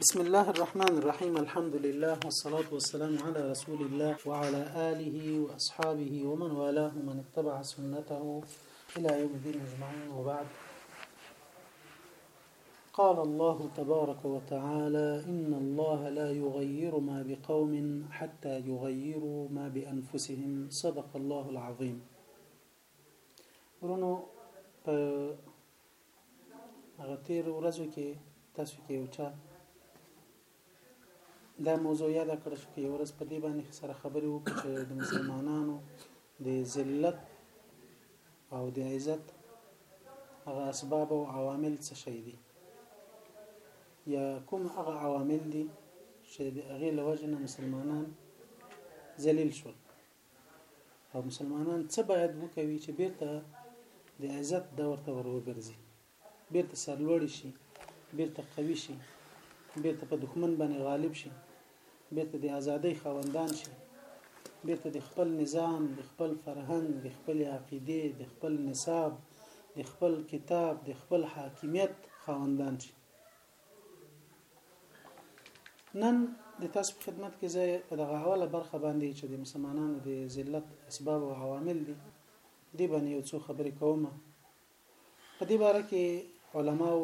بسم الله الرحمن الرحيم الحمد لله والصلاة والسلام على رسول الله وعلى آله وأصحابه ومن والاه ومن اتبع سنته إلى يوم الدين أجمعين وبعد قال الله تبارك وتعالى إن الله لا يغير ما بقوم حتى يغيروا ما بأنفسهم صدق الله العظيم ورونو په هغه تیر ورځو کې تاسو کې یو چا دا موضوع یاد کړ چې یو ورځ په دې باندې سره خبرې وکړو چې د مسلمانانو د ذلت او د عزت هغه اسباب او عوامل څه شي دي یا کوم هغه عوامل دي چې د هغه لوجنه مسلمانان ذلیل شول او مسلمانان څه باید وکوي چې بیرته د عزت دور ته وروګرځي بیرته سرلوړي شي بیرته قوي شي بیرته په دښمن باندې غالب شي بیرته د ازادۍ خوندان شي بیرته د خپل نظام د خپل فرهنګ د خپل عقیده د خپل نصاب د خپل کتاب د خپل حاکمیت خوندان شي نن د تاسو په خدمت کې زه په دغه اوله برخه باندې چې د مسلمانانو د ذلت اسباب او عوامل دي دې باندې یو څو خبرې کوم په دې باره کې علماو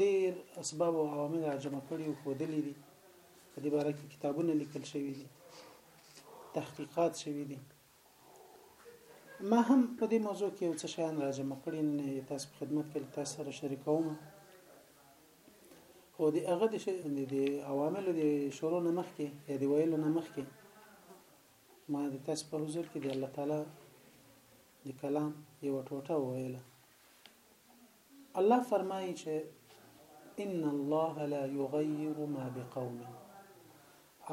ډېر اسباب او عوامل راجمع کړي او ښودلي دي په دې باره کې کتابونه لیکل شوي دي تحقیقات شوي دي ما هم په دې موضوع کې یو څه شیان راجمع کړي نن یې تاسو په خدمت کې تاسو سره شریکوم خو د هغه د د عواملو د شروع نه مخکې یا د ویلو نه مخکې ما د تاسو په حضور کې د الله تعالی د کلام یو ټوټه وویله الله فرمايي چې، ان الله لا يغير ما بقوم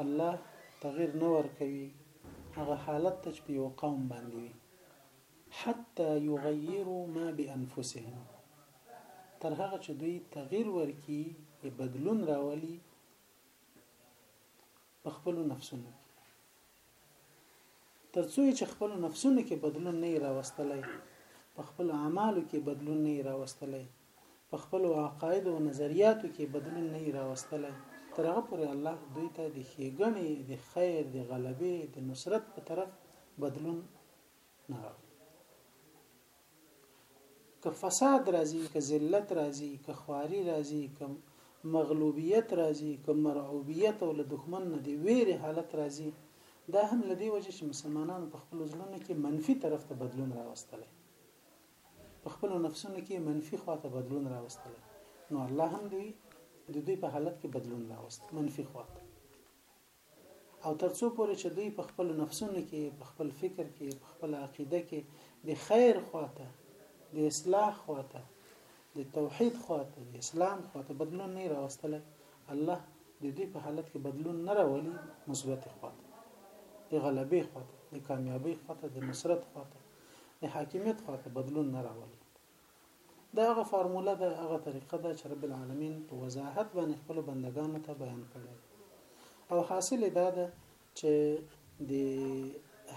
الله تغير نه ورکوي هغه حالت ته چې په یو قوم باندې وي حتی یغیروا ما بانفسهم تر هغه چې دوی تغییر ورکي یا بدلون راولي په خپل نفسونو تر څو یې چې خپلو نفسونو کې بدلون نه یې راوستلی، په خپلو اعمالو کې بدلون نه یې راوستلی، په خپلو عقایدو او نظریاتو کې بدلون نه یې راوستلی، تر هغه پورې الله دوی ته د ښېګڼې، د خیر، د غلبې، د نصرت په طرف بدلون نه راولي. که فساد راځي که ذلت راځي که خواري راځي که مغلوبیت راځي که مرعوبیت او له دښمن نه دی ویره حالت راځي دا هم لدی وجه چې مسلمانانو په خپل ځلونو کې منفي طرف ته بدلون راوستلی په خپل نفسونو کې منفي خواته بدلون راوستلی نو الله هم دوی د دوی په حالت کې بدلون راوست منفي خواته او تر څو پورې چې دوی په خپل نفسونو کې په خپل فکر کې په خپل عقیده کې د خیر خواته د اصلاح خواته د توحید خواته د اسلام خواته بدلون نه راوستلی الله د دوی په حالت کې بدلون نه راولي مثبت خواته د غلبې خواته د کامیابی خواته د نصرت خواته د حاکمیت خواته بدلون نه راولي دا هغه فارموله ده، هغه طریقه ده چې رب العالمین په وضاحت باندې خپل بندگانو ته بیان کړي او حاصل دا ده چې د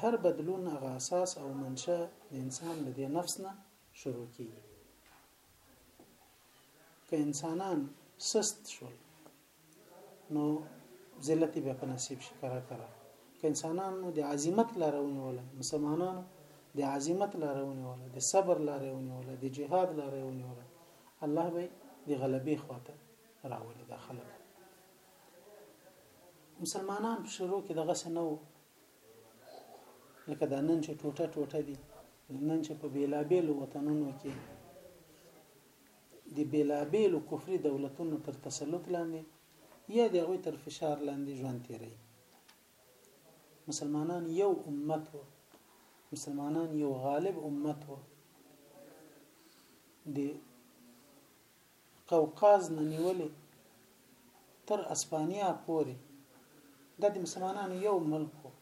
هر بدلون هغه اساس او منشأ د انسان له دې نفس نه شروع کیږي که انسانان سست شول نو ذلت به په نصیب شي کرا کرا که انسانانو د عظمت لاره ونیوله مسلمانانو د عظمت لاره ونیوله د صبر لاره ونیوله د جهاد لاره ونیوله الله به د غلبې خواته راولي دا خلک مسلمانان په شروع کې دغه څه نه وو لکه دا نن چې ټوټه ټوټه دي نن چې په بیلابیلو وطنونو کې د بېلابېلو کفري دولتونو تر تسلط لاندې یا د هغوی تر فشار لاندې ژوند تېروي مسلمانان یو امت و مسلمانان یو غالب امت و د قوقاز نه نیولې تر اسپانیا پورې دا د مسلمانانو یو ملک و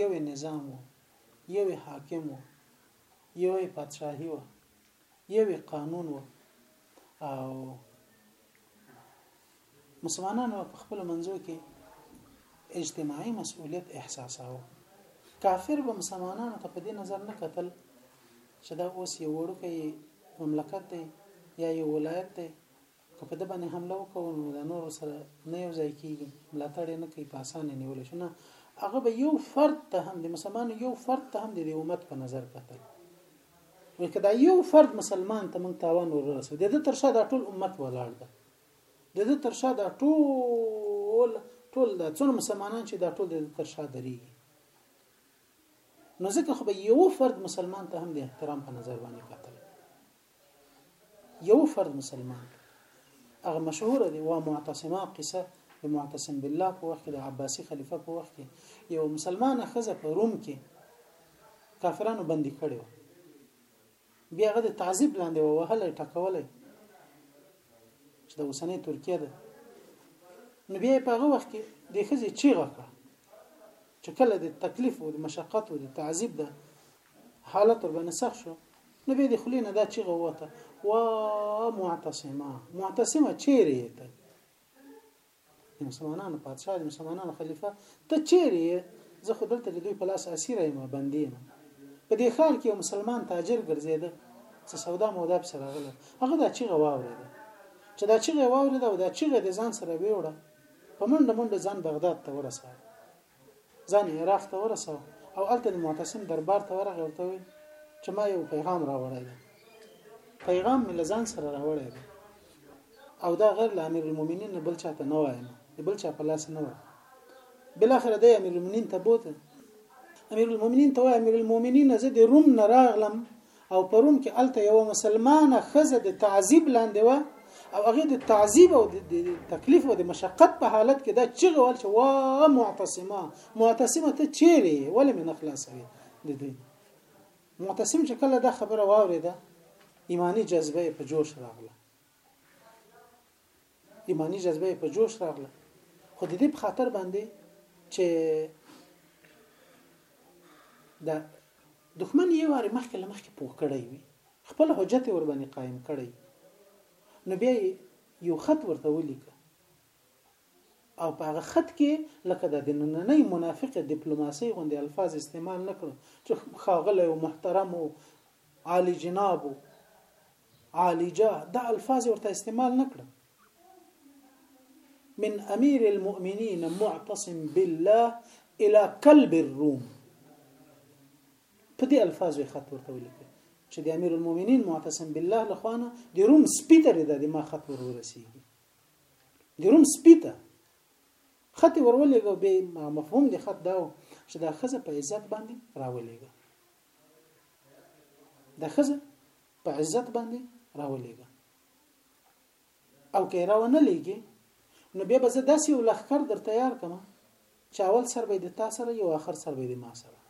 یو نظام و یو حاکم و یو پادشاهي و یوی قانون و او مسلمانان و پخپل منځو کې اجتماعي مسؤلیت احساساو کافر به مسلمانانو ته په دې نظر نه کتل چې دا اوس یو وړوکی مملکت دی یا یو ولایت دی که په ده باندې حمله وکړو نو د نورو سره نه یو ځای کیږي ملاتړ یې نه کوي په اسانه نیول شو نه هغه به یو فرد ته هم د مسلمان یو فرد ته هم د امت په نظر کتل وای کدا یو فرد مسلمان ته موږ تاوان ورسو د دې تر شا د ټول امت ولاړ ده د دې تر شا د ټول ټول د څونو مسلمانان چې د ټول د تر شا درېږي نو ځکه خو به یو فرد مسلمان ته هم د احترام په نظر باندې کتل یو فرد مسلمان هغه مشهور دی وا معتصما قصه د معتصم بالله په وخت د عباسي خلیفہ په وخت یو مسلمانه خزه په روم کې کافرانو بندي کړي بیا هغه د تعذيب لاندې وهله ټکولې چې د اوسنۍ ترکیه ده نو بیا په هغه وخت کې د خزه چیغه کړه چې کله د تکلیف او د مشقت او د تعذیب د حالت ورباندې سخت شو نو به د خلینو دا چې غوته وا معتصمه معتصمه چیرې ته مسلمانانو پادشاه د مسلمانانو خلیفہ ته چیرې زه خو دلته د دوی په لاس اسیر یم بندي یم په دې خار کې یو مسلمان تاجر ګرځیده څه سودا مودا په سره غله هغه دا چې غواوري چې دا چې غواوري دا چې د ځان سره ویوړه په منډه منډه ځان بغداد ته ورساوه ځان عراق ته ورساوه او هلته د معتصم دربار ته ورغی ورته ویل چې ما یو پیغام راوړی دی پیغام مې له ځان سره راوړی دی او دا غیر له امیر المؤمنین نه بل چاته نه وایم د بل چا په لاس نه وایم بل اخر دی امیر المؤمنین ته بوته امیر المؤمنین ته وای امیر المؤمنین زه د روم نه راغلم او په روم کې الته یو مسلمانه خزه د تعذیب لاندې و او هغه د تعذیب او د تکلیف او د مشقت په حالت کې دا چیغه ول چې وا معتصمه معتصمه ته چیرې ولې من خلاصوي د دین معتصم چې کله دا خبره واورېده ایمانی جذبه په جوش راغله ایماني جذبه یې په جوش راغله خو د دې په خاطر باندې چې دا دښمن یې واره مخکې لمخکې پوه کړی وي خپل حجت ور باندې قائم کړی نو بیا یو خط ورته ولیکه او په هغه خط کې لکه د نننۍ منافق ډیپلوماسي غوندي الفاظ استعمال نکړو چې خاغله او محترم او عالی جناب عالجه دا الفاظ ورته استعمال نکړه من امير المؤمنين معتصم بالله الى قلب الروم په دې الفاظو یې خط ورته ولیکه چې د امیر المؤمنین معتصم بالله لخوانه د روم سپیتر د ما خط ورورسیږي د روم سپیتر خط ورولېږه به مفهوم د خط داو چې دا خزه په عزت باندې راولېږه دا خزه په عزت باندې راولېږه او که راو نه لېږي نو بیا به زه داسې یو لښکر در تیار کړم چې اول سر به د تا سره یو آخر سر به د ما سره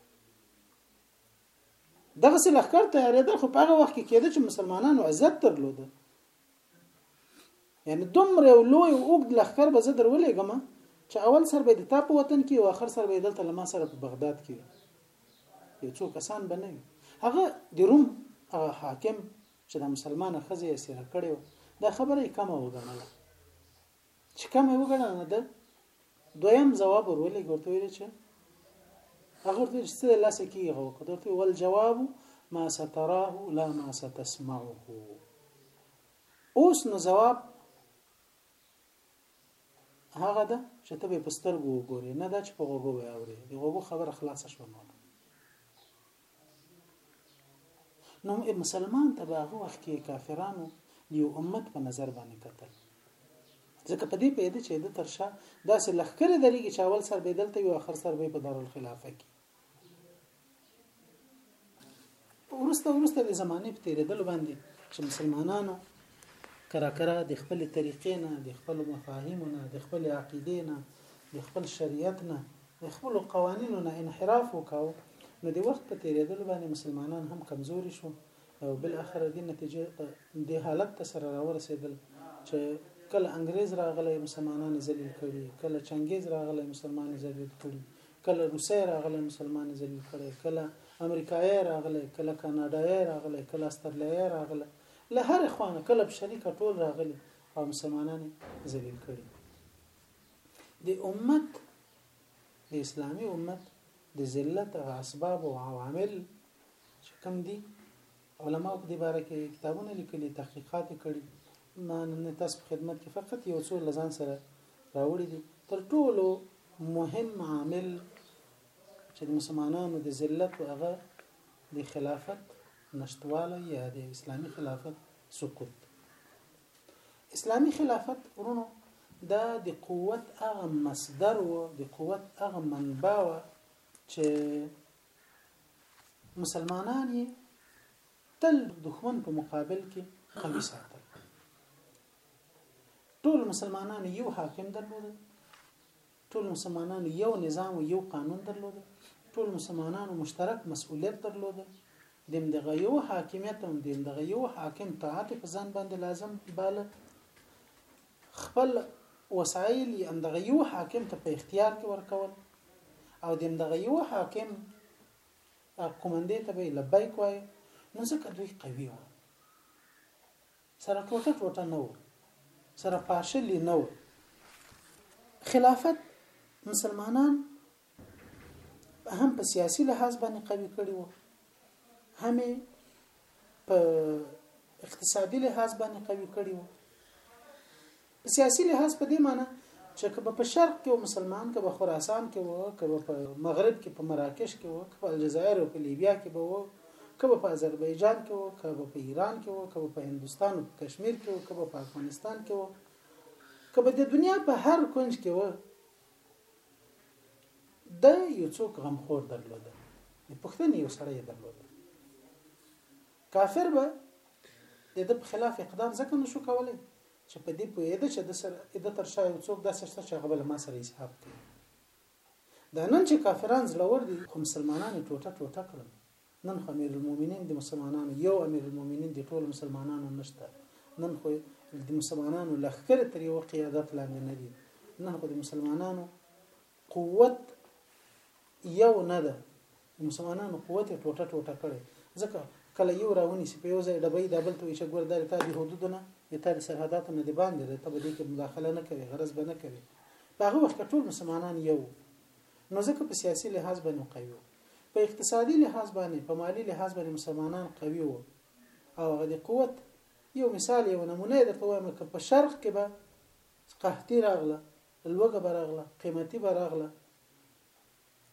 دغه څه لښکر تیارېدل خو په هغه وخت کې کېده چې مسلمانانو عزت درلوده یعنی دومره یو لوی او اوږد لښکر به زه درولېږم چې اول سر به د تا په وطن کې او آخر سر به دلته له ما سره په بغداد کې وي یو څو کسان به نه وي هغه د روم هغه حاکم چې د مسلمانه ښځې یې سره کړې وه دا خبره یې کمه وګڼله چې کوم یو غړ نه ده دویم جواب ورولې ګورته ویل چې هغه ورته چې څه لاسه کیږي هغه وکړه ورته ول جواب ما ستراه لا ما ستسمعه اوس نو جواب هغه ده چې ته به پسترګو وګورې نه دا چې په غوګو وې اورې د غوګو خبره خلاصه شوه نو نو مسلمان ته به هغه وخت کې کافرانو د یو امت په نظر باندې کتل ځکه په دې پیدا چې د ترشا داسې لخر درېږي چې اول سر به دلته یو اخر سر به په دارالخلافه کې ورسته ورسته د زمانه په تیریدل باندې چې مسلمانانو کرا کرا د خپل طریقې نه د خپل مفاهیم نه د خپل عقیدې نه د خپل شریعت نه له خپلو قوانینو نه انحراف وکاو نو د وخت په تیریدلو باندې مسلمانان هم کمزوري شو او بل اخر دې نتیجه د حالت ته سره راورسېدل چې کله انګريز راغلی مسلمانان ذلیل کړي کله چنګیز راغلی مسلمان ذلیل کړي کله روسي راغلی مسلمان ذلیل کړي کله امریکایي راغلی کله کاناډایي راغلی کله استرلیایي راغلی له هر خوانه کله بشري کټول راغلی او مسلمانان ذلیل کړي د امت د اسلامي امت د ذلت او اسباب او عوامل چې کوم دي علما په دې باره کې کتابونه لیکلي تحقیقات کړي ما نن تاسو په خدمت کې فقط یو څو لزان سره راوړي دي تر ټولو مهم عامل چې د مسلمانانو د ذلت او هغه د خلافت نشتواله یا د اسلامي خلافت سقوط اسلامي خلافت ورونو دا د قوت هغه مصدر و د قوت هغه منبع و چې مسلمانان یې تل دښمن په مقابل کې قوي ساتل ټول مسلمانان یو حاکم درلود ټول مسلمانانو یو نظام او یو قانون درلود، ټول مسلمانانو مشترک مسئولیت درلود، دمدغه یو حاکمیت او دمدغه یو حاکم طاعت په ځان باندې لازم باله، خپل وسایل یې همدغه یو حاکم ته په اختیار کې ورکول او دمدغه یو حاکم قومندې ته به لبیک وای نو ځکه دوی قوي وو سره ټوټه ټوټه نه و سره پاشلی نه و خلافت مسلمانان هم په سیاسي لحاظ باندې قوي کړي وو هم په اقتصادي لحاظ باندې قوي کړي وو په سیاسي لحاظ په دې معنی چې که به په شرق کې و مسلمان، که به خراسان کې و، که به په مغرب کې په مراکش کې و، که په الجزایر او په لیبیا کې به و، که به په اذربایجان کې و، که به په ایران کې و، که به په هندوستان او په کشمیر کې و، که به په افغانستان کې و، که به د دنیا په هر کنج کې و د یو څوک غمخور درلوده د پښتنې یو سړی درلوده کافر به د د په خلاف اقدام ځکه نشو کولای چې په دې پوهېده چې د سر د تر شا یو څوک داسې شته چې هغه به له ما سره حساب کوي دا نن چې کافران زړور دي خو مسلمانان ټوټه ټوټه کړل نن خو امیر المؤمنین د مسلمانانو یو امیر المؤمنین د ټول مسلمانانو نشته نن خو د مسلمانانو لخر تر یو قیادت لاندې نه دي نن خو د مسلمانانو قوت یو نه ده د مسلمانانو قوت یې ټوټه ټوټه کړی ځکه کله یو راونیسي په یو ځای ډبې دا بل ته وایي چې ګور دا د تا د حدودو نه د تا د سرحداتو نه د باندې دی ته به دې کې مداخله نه کوې غرض به نه کوې په هغه وخت کې ټول مسلمانان یو نو ځکه په سیاسي لحاظ باندې قوي وو په اقتصادي لحاظ باندې په مالی لحاظ باندې مسلمانان قوي وو او هغه د قوت یو مثال یو نمونه درته وایم که په شرق کې به قحطي راغله لوګه به راغله قیمتي به راغله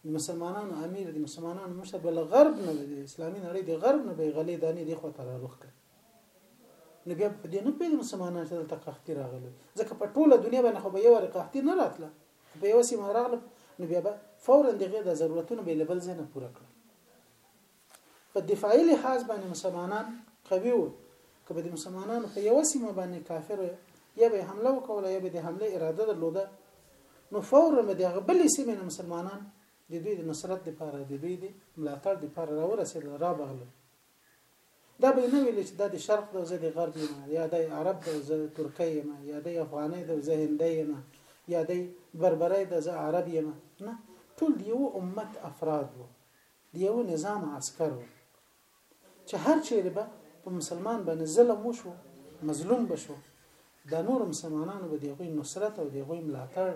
د مسلمانانو امیر د مسلمانانو مشر بل غرب نه د اسلامي نړۍ د غرب نه به غلې دانې دی خو تر روخ کړ نو بیا په دې نه پیږي مسلمانان چې دلته قحطي راغله ځکه په ټوله دنیا باندې خو به یو ور قحطي نه راتله په یو سیمه راغله نو بیا به فورا دغه د ضرورتونو به لبل ځنه پوره کړ په دفاعي لحاظ باندې مسلمانان قوي وو که به د مسلمانانو په یو سیمه باندې کافر یا به حمله وکوله یا به د حمله اراده درلوده نو فورا به د غبل سیمه نه مسلمانان د دوی د نصرت لپاره د دوی د ملاتړ لپاره راورسېدل را بغلل دا به نه ویل چې دا د شرق د زه د غرب یم یا د عرب د زه ترکی یم یا د افغاني د زه هندي یم یا د بربري د زه عرب یم نه ټول د یو امت افراد وو د یوه نظام عسکر وو چې هر چیرې به په مسلمان باندې ظلم وشو مظلوم بشو دا نور مسلمانانو به دغه نصرت او دغه ملاتړ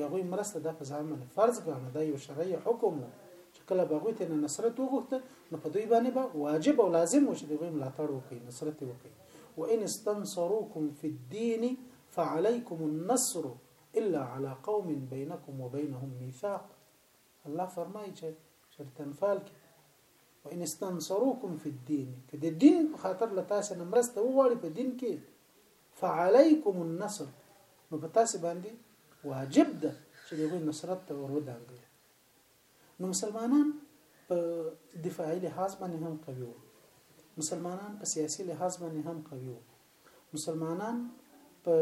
دغه مرسته د په ځان باندې فرض ګڼه دا یو شرعي حکم وو چې کله به غوته نه نصرت وغوښته نو په دوی باندې به واجب او لازم وو چې دغه ملاتړ وکړي نصرت وکړي وان استنصروكم في الدين فعليكم النصر الا على قوم بينكم وبينهم ميثاق الله فرمایي چې چرته انفال کې وان استنصروكم في الدين که د دین په خاطر له تاسو نه مرسته وغواړي په دین کې فعليكم النصر نو په تاسو باندې واجب ده چې د نصرت ته ورودانګل نو مسلمانان په دفاعي لحاظ باندې هم قوي وو مسلمانان په سیاسي لحاظ باندې هم قوي وو مسلمانان په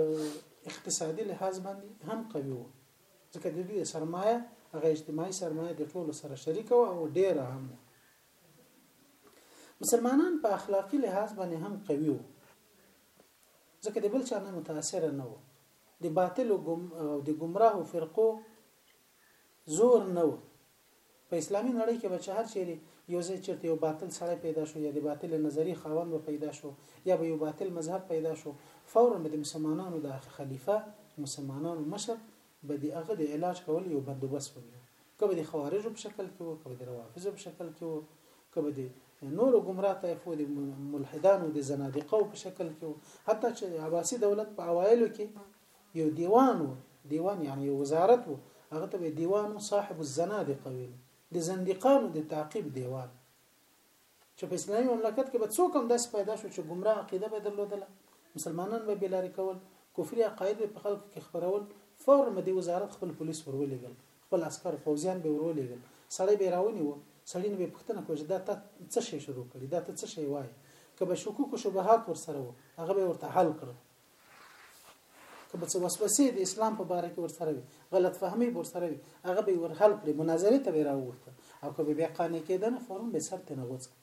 اقتصادي لحاظ باندې هم قوي وو ځکه د دوی سرمایه هغه اجتماعي سرمایه د ټولو سره شریکه وه او ډیره هم وه مسلمانان په اخلاقی لحاظ باندې هم قوي وو ځکه د بل چا نه متاثر نه وو د باطل او د گمراه فرقو زور نه وو په اسلامي نړۍ کې به چې هر چېرې یو ځای چېرته یو باطل سړی پیدا شو یا د باطل نظریې خاوند به پیدا شو یا به یو باطل مذهب پیدا شو فورا به د مسلمانانو د خلیفه مسلمانانو مشر به د هغه د علاج کول یو بندوبست ونیو که به د خوارجو په شکل کې وو که به د روافضو په شکل کې وو که به د نورو ګمراه طایفو د ملحدانو د زنادقو په شکل کې حتی چې عباسي دولت په اوایلو کې یو دیوان و، دیوان یعنی یو وزارت و، هغه ته به یې دیوان صاحب الزنادقه ویل، د زندیقانو د تعقیب دیوان. چې په اسلامي مملکت کې به څوک هم داسې پیدا شو چې ګمراه عقیده به درلودله، مسلمانان به بلارې کول، کفري عقاید به په خلکو کې خبرول، فورا به د وزارت خپل پولیس ورولېږل، خپل عسکر فوځیان به ورولېږل، سړی به راونیو، سړی نه به پوښتنه کوي چې دا ته څه شی شروع کړي، دا ته څه شی وایي، که به شکوک او شبهات ورسره وو، هغه به ورته حل کړل. که به څه وسوسې د اسلام په باره کې ورسره وي غلط فهمي به ورسره وي هغه به یې ورحل کړي مناظرې ته به یې راوغوښته او که به بیا قانع کېده نه فورم به یې سر ترې نه غوڅ کړي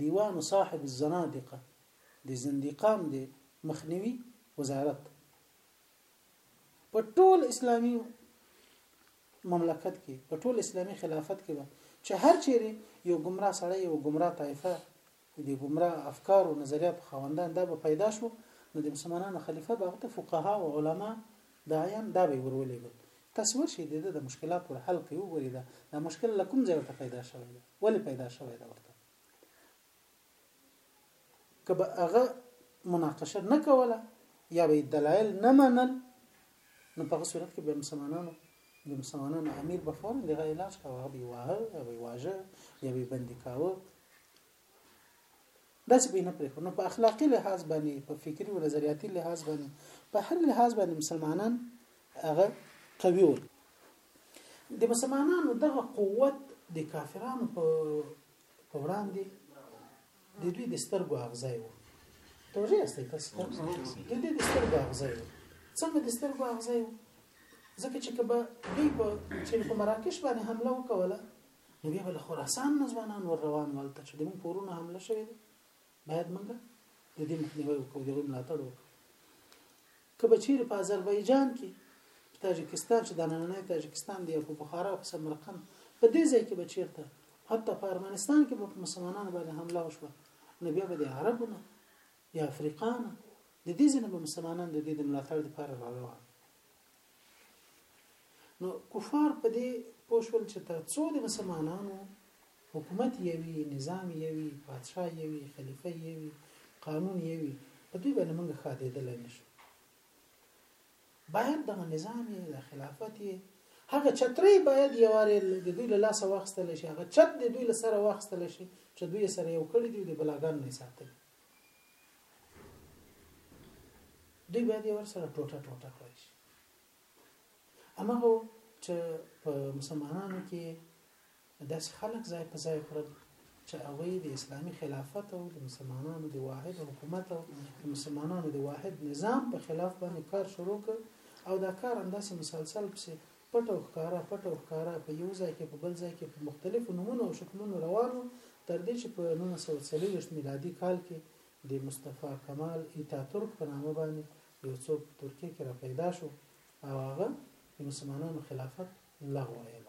دیوان صاحب الزنادقه د زندیقان د مخنیوي وزارت په ټول اسلامي مملکت کې په ټول اسلامي خلافت کې به چې هر چیرې یو ګمراه سړی یو ګمراه طایفه خو د ګمراه افکار او نظریاتو خاوندان دا به پیدا شو نو د مسلمانانو خلیفه به هغه ته فقها او علما داعیان دا به ورولېږل تاسو ورشي د د مشکلات ور حل کوي وګوري دا دا مشکل له کوم ځای ورته پیدا شوی دی ولې پیدا شوی دی ورته کبه هغه مناقشه نه کوله یا به دلایل نه منل نو په هغه صورت کې به مسلمانانو د مسلمانانو امیر به فورا دغه علاج کاوه هغه به واه یا به واژه یا به بندي کاوه دا څه به نه پرې نو په اخلاقی لحاظ باندې په فکری او نظریاتي لحاظ باندې په هر لحاظ باندې مسلمانان هغه قوي ول د مسلمانانو دغه قوت د کافرانو په وړاندې د دوی د سترګو اغزای وو توجه یاستئ تاسو ته د دوی د سترګو اغزای وو څنګه د سترګو اغزای وو ځکه چې کبه دوی په چې په مراکش باندې حمله وکوله نو بیا بل خراسان نه ځوانان ور روان ولته چې موږ پورونه حمله شوې باید موږ د دې مخنیوي وکړو د ملاتړ وکړو که به چیرې په اذربایجان کې په تاجکستان چې دا نننی تاجکستان دی او په بخارا او په سمرقند په دې ځای کې به چیرته حتی په ارمنستان کې به مسلمانانو باندې حمله وشوه نو بیا به د عربونه یا افریقانو د دې ځنه به مسلمانان د دې د ملاتړ لپاره را روان نو کفار په دې پوښول چې تر څو د مسلمانانو حکومت یوی، نظام یوی، پادشاه یوی، خلیفه یوی، قانون یوی، په دوی باندې موږ ښادیدلای نه شو. باید دغه نظام یې د خلافت یې هغه چترې باید یو واره د دوی له لاسه واخستل شي هغه چت د دوی له سره واخستل شي چې دوی سره یو کړی دی د بلاګان نه ساتل دوی باید یو سره ټوټه ټوټه کړی شي امغه چې په مسلمانانو کې داسې خلک ځای په ځای کړل چې هغوی د اسلامي خلافت او د مسلمانانو د واحد حکومت او د مسلمانانو د واحد نظام په خلاف باندې کار شروع کړ او دا کار همداسې مسلسل پسې پټ او ښکارا پټ او ښکارا په یو ځای کې په بل ځای کې په مختلفو نمونو او شکلونو روانو تر دې چې په 1940 میلادي کال کې د مصطفی کمال ایتا ترک په نامه باندې یو څوک په ترکیه کې را پیدا شو او هغه د مسلمانانو خلافت لغوه یې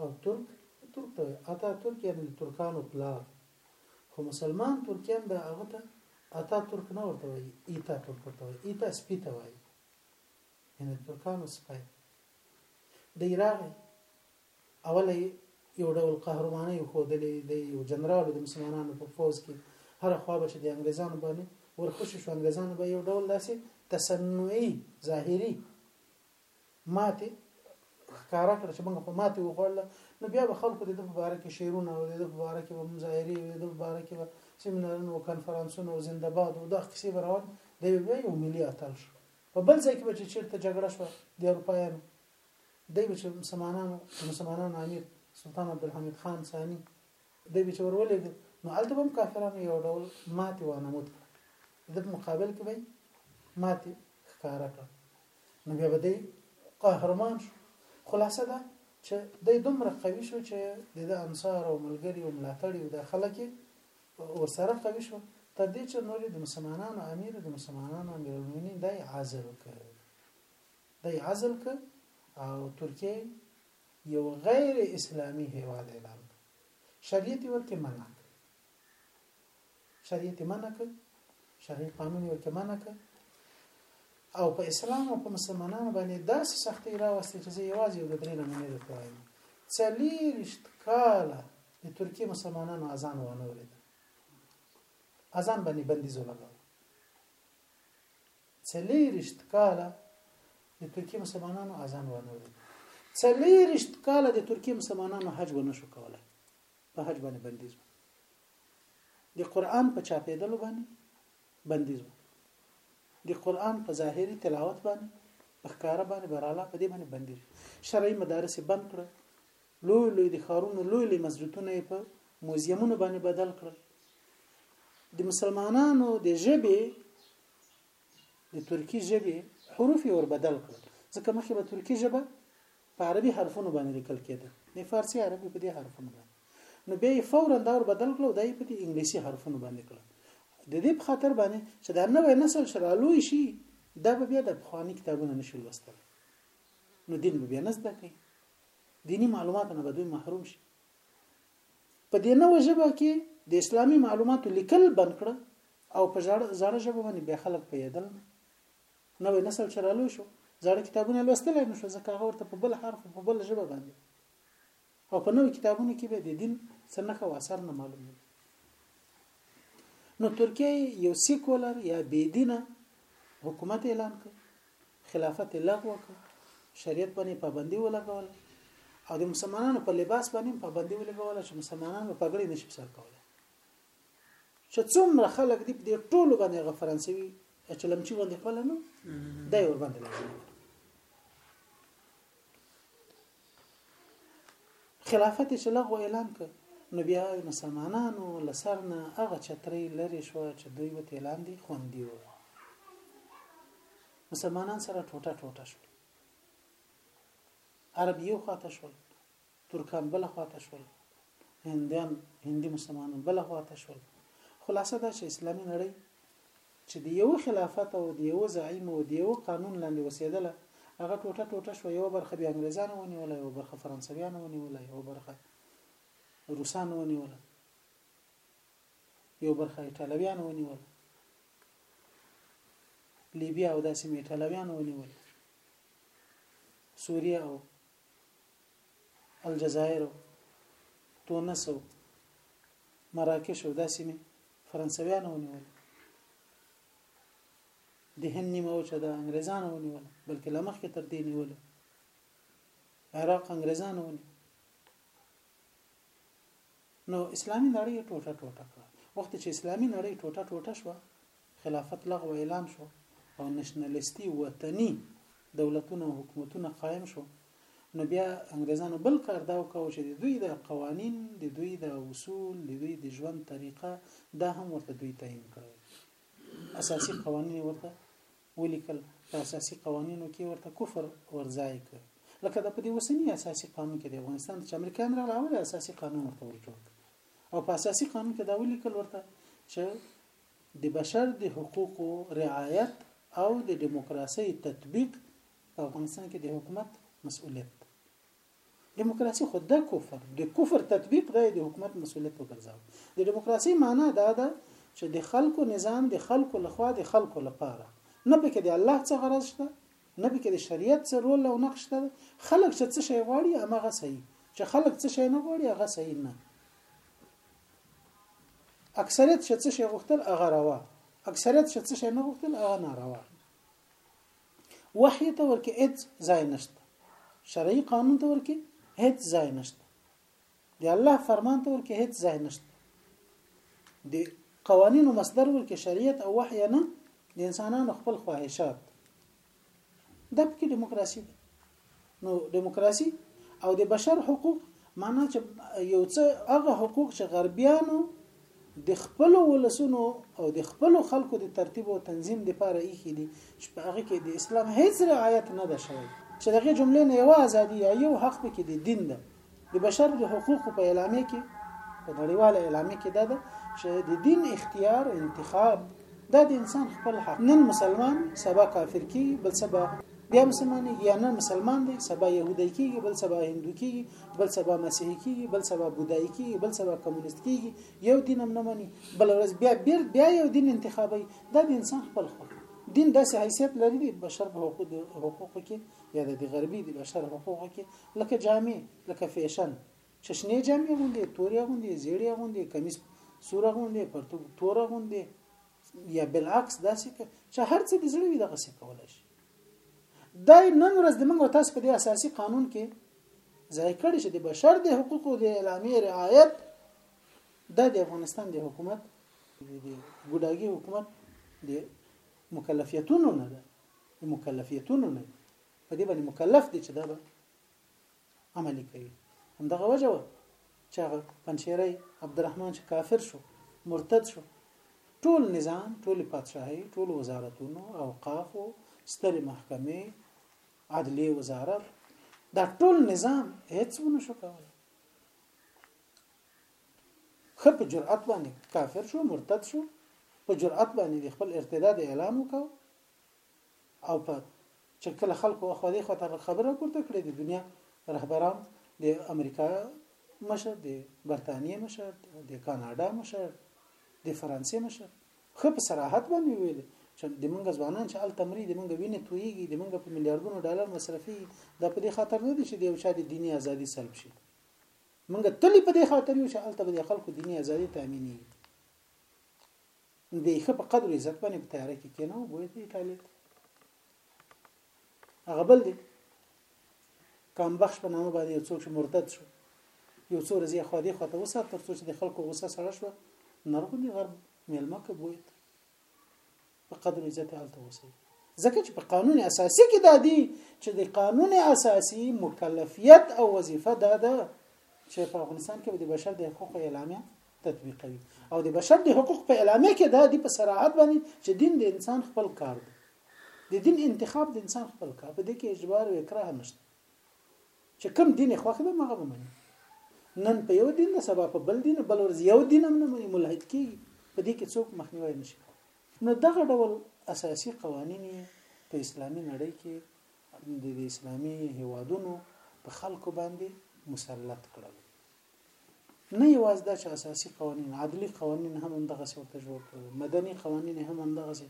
او ترک نو ترک ته وایي اتا ترک یعنی د ترکانو پلار خو مسلمان ترکیان به هغه ته اتا ترک نه ورته وایي ایتا ترک ورته وایي ایتا سپی ته وایي یعنی د ترکانو سپی دی راغی اوله یو ډول قهرمانه یو خودلې د یو جنرال د مسلمانانو په فوج کې هر خوا به چې د انګريزانو باندې ورخوش شو انګريزانو به یو ډول داسې تصنعي ظاهري ماتې ښکاره کړه چې موږ په ماتې وخوړله نو بیا به خلکو د ده په باره کې شعرونه او د ده په باره کې به مظاهرې او د ده په باره کې به سیمینارونه او کنفرانسونه او زنده باد او دا قصې به روان د یو بیا یو ملي اتل شو په بل ځای کې به چې چېرته جګړه شوه د اروپایانو دی به چې مسلمانانو مسلمانانو امیر سلطان عبدالحمید خان ثاني دی به چې ورولېږل نو هلته به هم کافرانو یو ډول ماتې وانمود کړه د مقابل کې به ماتې ښکاره کړه نو بیا به دی قهرمان شو خلاصه ده چې دی دومره قوي شو چې د د انصار او ملګری او ملاتړي او د خلک ورسره قوي شو تر دې چې نور د مسلمانانو امیر د مسلمانانو امیر المؤمنین دی عزل کړ دی عزل کړ او ترکیه یو غیر اسلامی هیواد اعلان شریعت ورته منع شریعت یې منع کړ شرعي قانون یې ورته منع کړ او په اسلام او په مسلمانانو باندې داسې سختي راوستي چې یوازې یو درې نمونه درته وایم څلېرشت کاله د ترکیې مسلمانانو اذان وانه ورید اذان باندې بندیز ولګاو څلېرشت کاله د ترکیې مسلمانانو اذان وانه ورید څلېرشت کاله د ترکیې مسلمانانو حج ونه شو کولای په حج باندې بندیز وو د قران په چاپېدلو باندې بندیز وو د قران په ظاهري تلاوت باندې په ښکارا باندې براله په دې باندې بندیز شرعي مدارس بند کړل لوی لوی د خارونو لوی لوی مسجدونه په موزیمونو باندې بدل کړل د مسلمانانو د ژبې د ترکی ژبې حروف ور بدل کړل ځکه مخکې به ترکی ژبه په عربي حرفونو باندې لیکل کېده، د فارسي عربي په دې حرفونو باندې، نو بیا یې فورا دا ور بدل کړه او دا یې په دې انګلیسي حرفونو باندې کړه. د دې په خاطر باندې چې دا نوی نسل چې رالوی شي دا به بیا د پخواني کتابونه نشي لوستلی نو دین به بیا نه زده کوي دیني معلومات نه به دوی محروم شي په دې نوې ژبه کې د اسلامي معلوماتو لیکل بند کړه او په زړه ژبه باندې بیا خلک پیدل نه نوی نسل چې رالوی شو زاړه کتابونه لوستلی نشو ځکه هغه ورته په بل حرف په بل ژبه باندې او په نوو کتابونو کې به د دین څه نښه او اثر نه معلومېږي نو ترکیه یو سیکولر یا بيدینه حکومت اعلان کړ خلافت لغو کړ شریعت باندې پابندي ولګول او د مسلمانانو په لباس باندې پابندي ولګول چې مسلمانانو په پګړې نشي سر کولای چې څومره خلک دې په دې ټولو باندې غ فرانسوي چلمچي باندې خپل نو دا یې ور باندې لازم خلافت چې لغوه اعلان کړ نو بیا مسلمانانو لسرنه هغه چترې لري شو چې دوی وته اعلان دي خوندي و مسلمانان سره ټوټه ټوټه شو عرب یو خاطر شول ترکان بل خوا ته شول هندیان هندي مسلمانان بل خوا ته شول خلاصه دا چې اسلامي نړۍ چې د یو خلافت او د یو زعیم او د یو قانون لاندې وسیدله هغه ټوټه ټوټه شو یو برخه بیا انګریزانو ونیول یو برخه فرانسویانو ونیول یو برخه روسانو ونیول یو برخه ایټالویانو ونیول لیبیا او داسې ایټالویانو ونیول سوریا او الجزایر او تونس او مراکش او داسې مې فرانسویان ونیول د هند نیمه وچه د انګریزانو ونیول بلکې لمخ کې تر دې نیول عراق انګریزانو ونیول نو اسلامي نړۍ یې ټوټه ټوټه کړه. وخت چې اسلامي نړۍ ټوټه ټوټه شوه، خلافت لغو اعلان شو او نشنلیستي، وطني، دولتونه او حکومتونه قایم شو، نو بیا انګریزانو بل کار دا وکاوه چې د دوی دا قوانین، د دوی دا اصول، د دوی د ژوند طریقه دا هم ورته دوی تعین کړل. اساسي قوانین یې ورته ولیکل په اساسي قوانینو کې ورته کفر ورځای کړ لکه د په دې وسنی اساسي قانون کې د افغانستان چې امریکایان را لاول اساسي قانون ورته ور جوړ او په اساسي قانون کې دا ولیکل ورته چې د بشر د حقوقو رعایت او د دیموکراسي تطبیق په افغانستان کې د حکومت مسؤلیت دموکراسي خو ده کفر د کفر تطبیق ده د حکومت مسولیت وګرځاو د دموکراسي معنا دا ده چې د خلکو نظام د خلکو لخوا د خلکو لپاره نه پکې د الله څه غرض شته نه پکې د شریعت څه رول او نقش ته خلک چې څه شي غواړي هغه صحیح چې خلک څه شي نه غواړي هغه صحیح نه اکثریت چې څه شي غوښتل هغه روا اکثریت چې څه شي نه غوښتل هغه ناروا وحی ته ورکې هیڅ ځای نشته شرعي قانون ته ورکې هیڅ ځای نشته د الله فرمان ته ورکې هیڅ ځای نشته د قوانینو مصدر ورکې شریعت او وحی نه د انسانانو خپل خواهشات د پکې دیموکراسي ده نو دیموکراسي او د بشر حقوق معنا چې یو څه هغه حقوق چې غربیانو د خپل ولسونو او د خپل خلکو د ترتیب او تنظیم لپاره یې خېدي چې په هغه کې د اسلام هیڅ رعایت نه ده شوی چې دغه جملې نه یو ازادي یا یو حق پکې د دین ده د بشر د حقوقو په اعلامیه کې په نړیواله اعلامیه کې دا ده چې د دین اختیار انتخاب دا د انسان خپل حق نن مسلمان سبا کافر کی بل سبا بیا مسلمان یا نن مسلمان دی سبا يهودي کیږي بل سبا هندو کیږي بل سبا مسیحي کیږي بل سبا بودایی کیږي بل سبا کمونیست کیږي یو دین هم نه مني بل ورځ بیا بیر بیا یو دین انتخابي دا د انسان خپل خپل دین داسې حیثیت لري د بشر په حقوق حقوقو کې یا د غربي د بشر حقوقو کې لکه جامې لکه فیشن چې شنې جامې اغوندې تورې اغوندې زیړې اغوندې کمیس سور اغوندې پرتوګ تور اغوندې یا بالعکس داسې که چې هر څه د زړه وي دغه څه کولای شي دا نن ورځ د موږ تاسو په دې اساسي قانون کې ځای کړی چې د بشر د حقوقو د اعلامي رعایت د د افغانستان د حکومت د ګډاګي حکومت د مکلفیتونو نه ده د مکلفیتونو نه په دې باندې مکلف دي چې دا به عملي کوي همدغه وجه وه چې هغه پنشيري عبدالرحمن چې کافر شو مرتد شو ټول نظام ټول پادشاهي ټول وزارتونو اوقاف ستر محکمه عدلي وزارت دا ټول نظام هیڅ ونه شو کولای خپ جرأت باندې کافر شو مرتد شو په جرأت باندې خپل ارتداد اعلان وکاو او په چې کله خلکو اخوا دې خواته خبره پورته کړې د دنیا رهبران د امریکا مشر د برتانیې مشر د کاناډا مشر د فرانسې مشر خو په صراحت باندې ویل چې د منګ ځوانان چې ال تمری د منګ وینې تویږي د منګ په میلیارډونو ډالر مصرفي دا په دې خاطر نه دي چې د یو چا د دینی ازادي سلب شي منګ تل په دې خاطر یو چې ال تبدیل خلکو دینی ازادي تامیني نو دی ښه په قدر او عزت باندې په تیاره کې کېنه او بوی دی ټالیت هغه بل دی کام بخش په نامه باندې یو څوک چې مرتد شو یو څو ورځې خو دې خو ته وسات تر څو چې د خلکو غوسه سړه شو نرغونی غرب میلمه کې بوی په قدر او عزت حالت اوسي ځکه چې په قانون اساسي کې دا دی چې د قانون اساسي مکلفیت او وظیفه دا ده چې په افغانستان کې د بشر د حقوقو اعلامیه تطبیقوي او د بشر د حقوق په اعلامیه کې دا دی په صراحت باندې چې دین د انسان خپل کار دی د دین انتخاب د انسان خپل کار په دې کې اجبار او اکراه نشته چې کم دین خوښ دی مغه به مني نن په یو دین د سبا په بل دین بل ورځ یو دین هم نه مني ملحد کیږي په دې کې څوک مخنیوي نشي نو دغه ډول اساسي قوانین په اسلامي نړۍ کې د اسلامي هیوادونو په خلکو باندې مسلط کړل نه یوازې دا چې اساسي قوانين عدلي قوانين هم همدغسې ورته جوړ کړل مدني قوانين هم همدغسې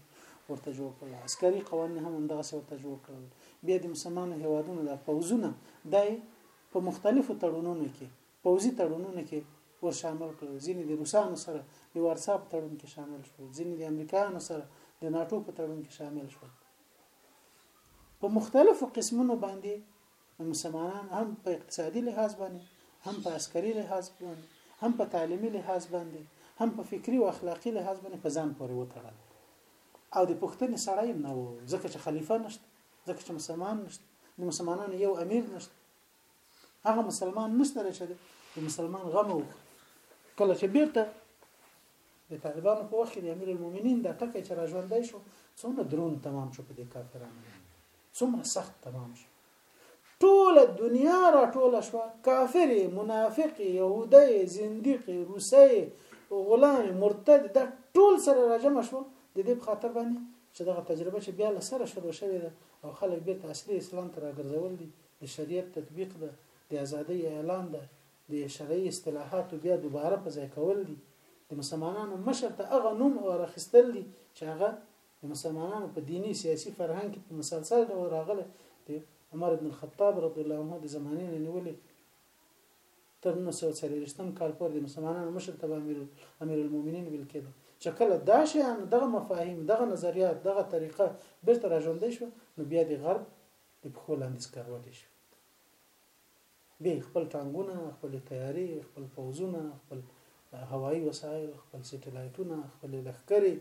ورته جوړ کړل عسکري قوانين هم همدغسې ورته جوړ کړل بیا د مسلمانو هیوادونو د پوزونه دای په مختلفو تړونونو کې پوزي تړونونو کې ور شامل کړل ځینې د روسانو سره د وارسا په تړون کې شامل شول ځینې د امریکایانو سره د ناتو په تړون کې شامل شول په مختلفو قسمونو باندې نو مسلمانان هم په اقتصادي لحاظ باندې هم په عسکري لحاظ باندې هم په تعلیمي لحاظ باندې هم په فکری او اخلاقی لحاظ باندې په ځان پورې وتړل او د پښتنې سړی نه و ځکه چې خلیفہ نشته ځکه چې مسلمان نشته د مسلمانانو یو امیر نشته هغه مسلمان نشته چې د مسلمان غم وکړي کله چې بیرته د طالبانو په وخت کې د امیر المؤمنین دا ټکی چې راژوندی شو څومره درون تمام شو په دې کافرانو څومره سخت تمام شو ټول دنیا را ټول شو کافر منافق يهودي زنديق روسي غلام مرتد دا ټول سره راجم شو د دې په خاطر باندې چې دغه تجربه چې بیا لسره شروع شوې ده او خلک به تاسو اسلام ته راګرځول دي د شریعت تطبیق ده د ازادۍ اعلان ده د شرعي اصطلاحاتو بیا دوباره په ځای کول دي د مسلمانانو مشر ته هغه نوم او راخستل دي چې هغه د مسلمانانو په دینی سیاسي فرهنګ کې په مسلسل ډول راغله د عمر بن الخطاب رضی الله عنه د زمانې نه نیولې تر 1940 کال پورې د مسلمانانو مشر ته امیر امیر المؤمنین ویل کېده چې کله دا شیان دغه مفاهیم دغه نظریات دغه طریقه بیرته راژوندې شو نو بیا د غرب د پخو لاندې سکروټې شو دی خپل ټانګونه، خپلې طیارې، خپل پوځونه، خپل هوایي وسایل، خپل سټلایټونه، خپلې لښکرې،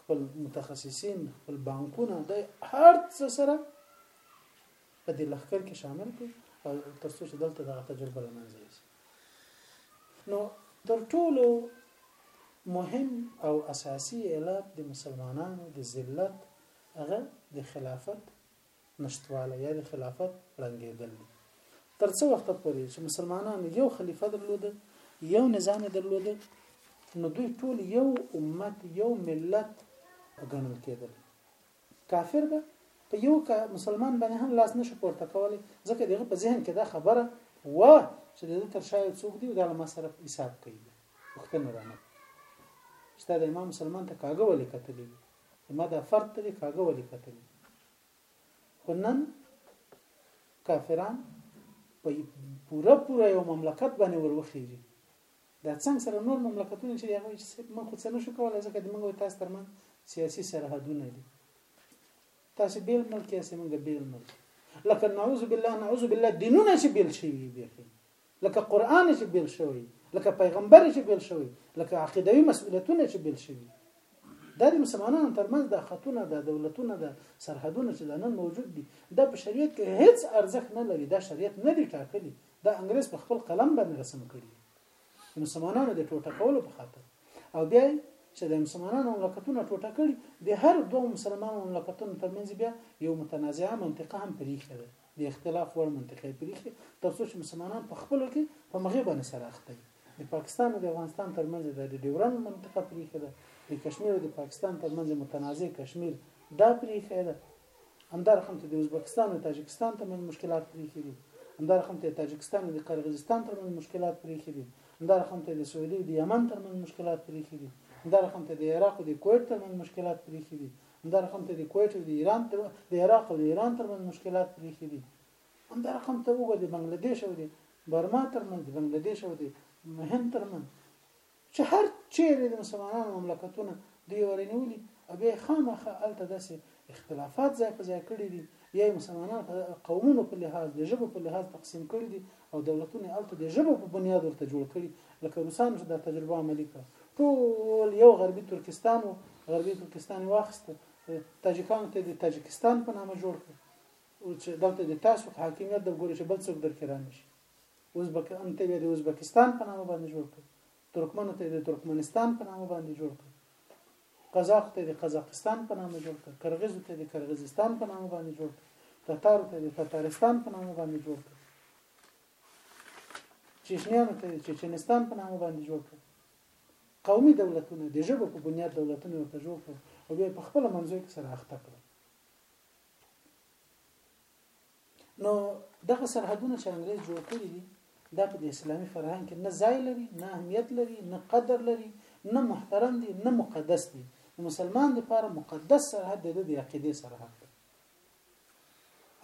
خپل متخصصین، خپل بانکونه د هر څه سره په دې لښکر کې شامل کړي او ترڅو چې دلته دغه تجربه لمنځه یوسي نو تر ټولو مهم او اساسي علت د مسلمانانو د ذلت هغه د خلافت نشتوالی یا د خلافت ړنګېدل دي. تر څه وخته پورې چې مسلمانانو یو خلیفه درلوده یو نظام درلوده نو دوی ټول یو امت یو ملت ګڼل کېدل کافر به په یو مسلمان باندې هم لاس نشو پورته کولی ځکه دغه په ذهن کې دا خبره و چې د تر شا یو څوک دی او دا له ما سره حساب کوي پوښتنه رانه شته د امام مسلمان ته کاغه ولې کتلی زما دا فرد ته دې کاږه ولې کتلې خو نن کافران په پوره پوره یو مملکت باندې وروخیږي دا څنګه سره نور مملکتونه چې هغه چې موږ خو څه نشو کولای ځکه د موږ تاسو ترمن سیاسي سرحدونه دي تاسو بیل ملک یې سیمه بیل ملک لکه نعوذ بالله نعوذ بالله دینونه چې بیل شي بیخي لکه قرآن چې بېل شوی، لکه پیغمبر چې بېل شوی، لکه عقیدوي مسئولیتونه چې بېل شوي. دا د مسلمانانو ترمنځ دا خطونه دا دولتونه دا سرحدونه چې دا نن موجود دي دا په شریعت کې هیڅ ارزښت نه لري دا شریعت نه دی ټاکلی دا انګريز په خپل قلم باندې رسم کړی د مسلمانانو د ټوټه کولو په خاطر او بیا چې د مسلمانانو مملکتونه ټوټه کړي د هر دوه مسلمانانو مملکتونو ترمنځ بیا یو متنازعه منطقه هم پرې خېده د اختلاف وړ منطقې پریخي تر څو چې مسلمانان په خپلو کې په مغې باندې سره اخته دي د پاکستان او د افغانستان ترمنځ د ډیورن منطقه پریخي ده د کشمیر او د پاکستان ترمنځ متنازع کشمیر دا پریخي ده همدار هم ته د ازبکستان او تاجکستان ترمنځ مشکلات پریخي دي همدار هم ته تاجکستان او د قرغیزستان ترمنځ مشکلات پریخي دي همدار هم ته د سعودي او د یمن ترمنځ مشکلات پریخي دي همدار هم ته د عراق او د کویت ترمنځ مشکلات پریخي دي همدا رقم ته د کویټ او د ایران تر د عراق او د ایران ترمنځ مشکلات پریښي دي همدا رقم ته وګوره د بنگلاديش او د برما ترمنځ د بنگلاديش او د هند ترمنځ چې هر چیرې د مسلمانانو مملکتونه دوی ورنیولي او بیا خامخا الته داسې اختلافات ځای په ځای کړي دي یا مسلمانان په قومونو په لحاظ د ژبو په لحاظ تقسیم کړي دي او دولتونه یې هلته د ژبو په بنیاد ورته جوړ کړي لکه روسانو چې دا تجربه عملي کړه ټول یو غربي ترکستان و غربي ترکستان یې واخیسته تاجکانو ته د تاجکستان په نامه جوړ کړ او چې دلته د تاسو حاکمیت د ګوري چې بل څوک درکې رانشي ازبک انت بیا د ازبکستان په نامه باندې جوړ کړ ترکمنو ته د ترکمنستان په نامه باندې جوړ کړ قزاق ته د قزاقستان په نامه جوړ کړ قرغیزو ته د قرغیزستان په نامه باندې جوړ کړ تتارو ته د تتارستان په نامه باندې جوړ کړ چشنیانو ته د چچنستان په نامه باندې جوړ کړ قومي دولتونه د ژبو په بنیاد دولتونه ورته جوړ کړ او بیا په خپل منځوي کې سره اخته کړ نو دغه سرحدونه چې انګريز جوړ کړی دي دا په اسلامي فرهنګ کې نه ځای لري نه اهمیت لري نه قدر لري نه محترم دي نه مقدس دي مسلمان د لپاره مقدس سرحد د دې عقیده سرحد دی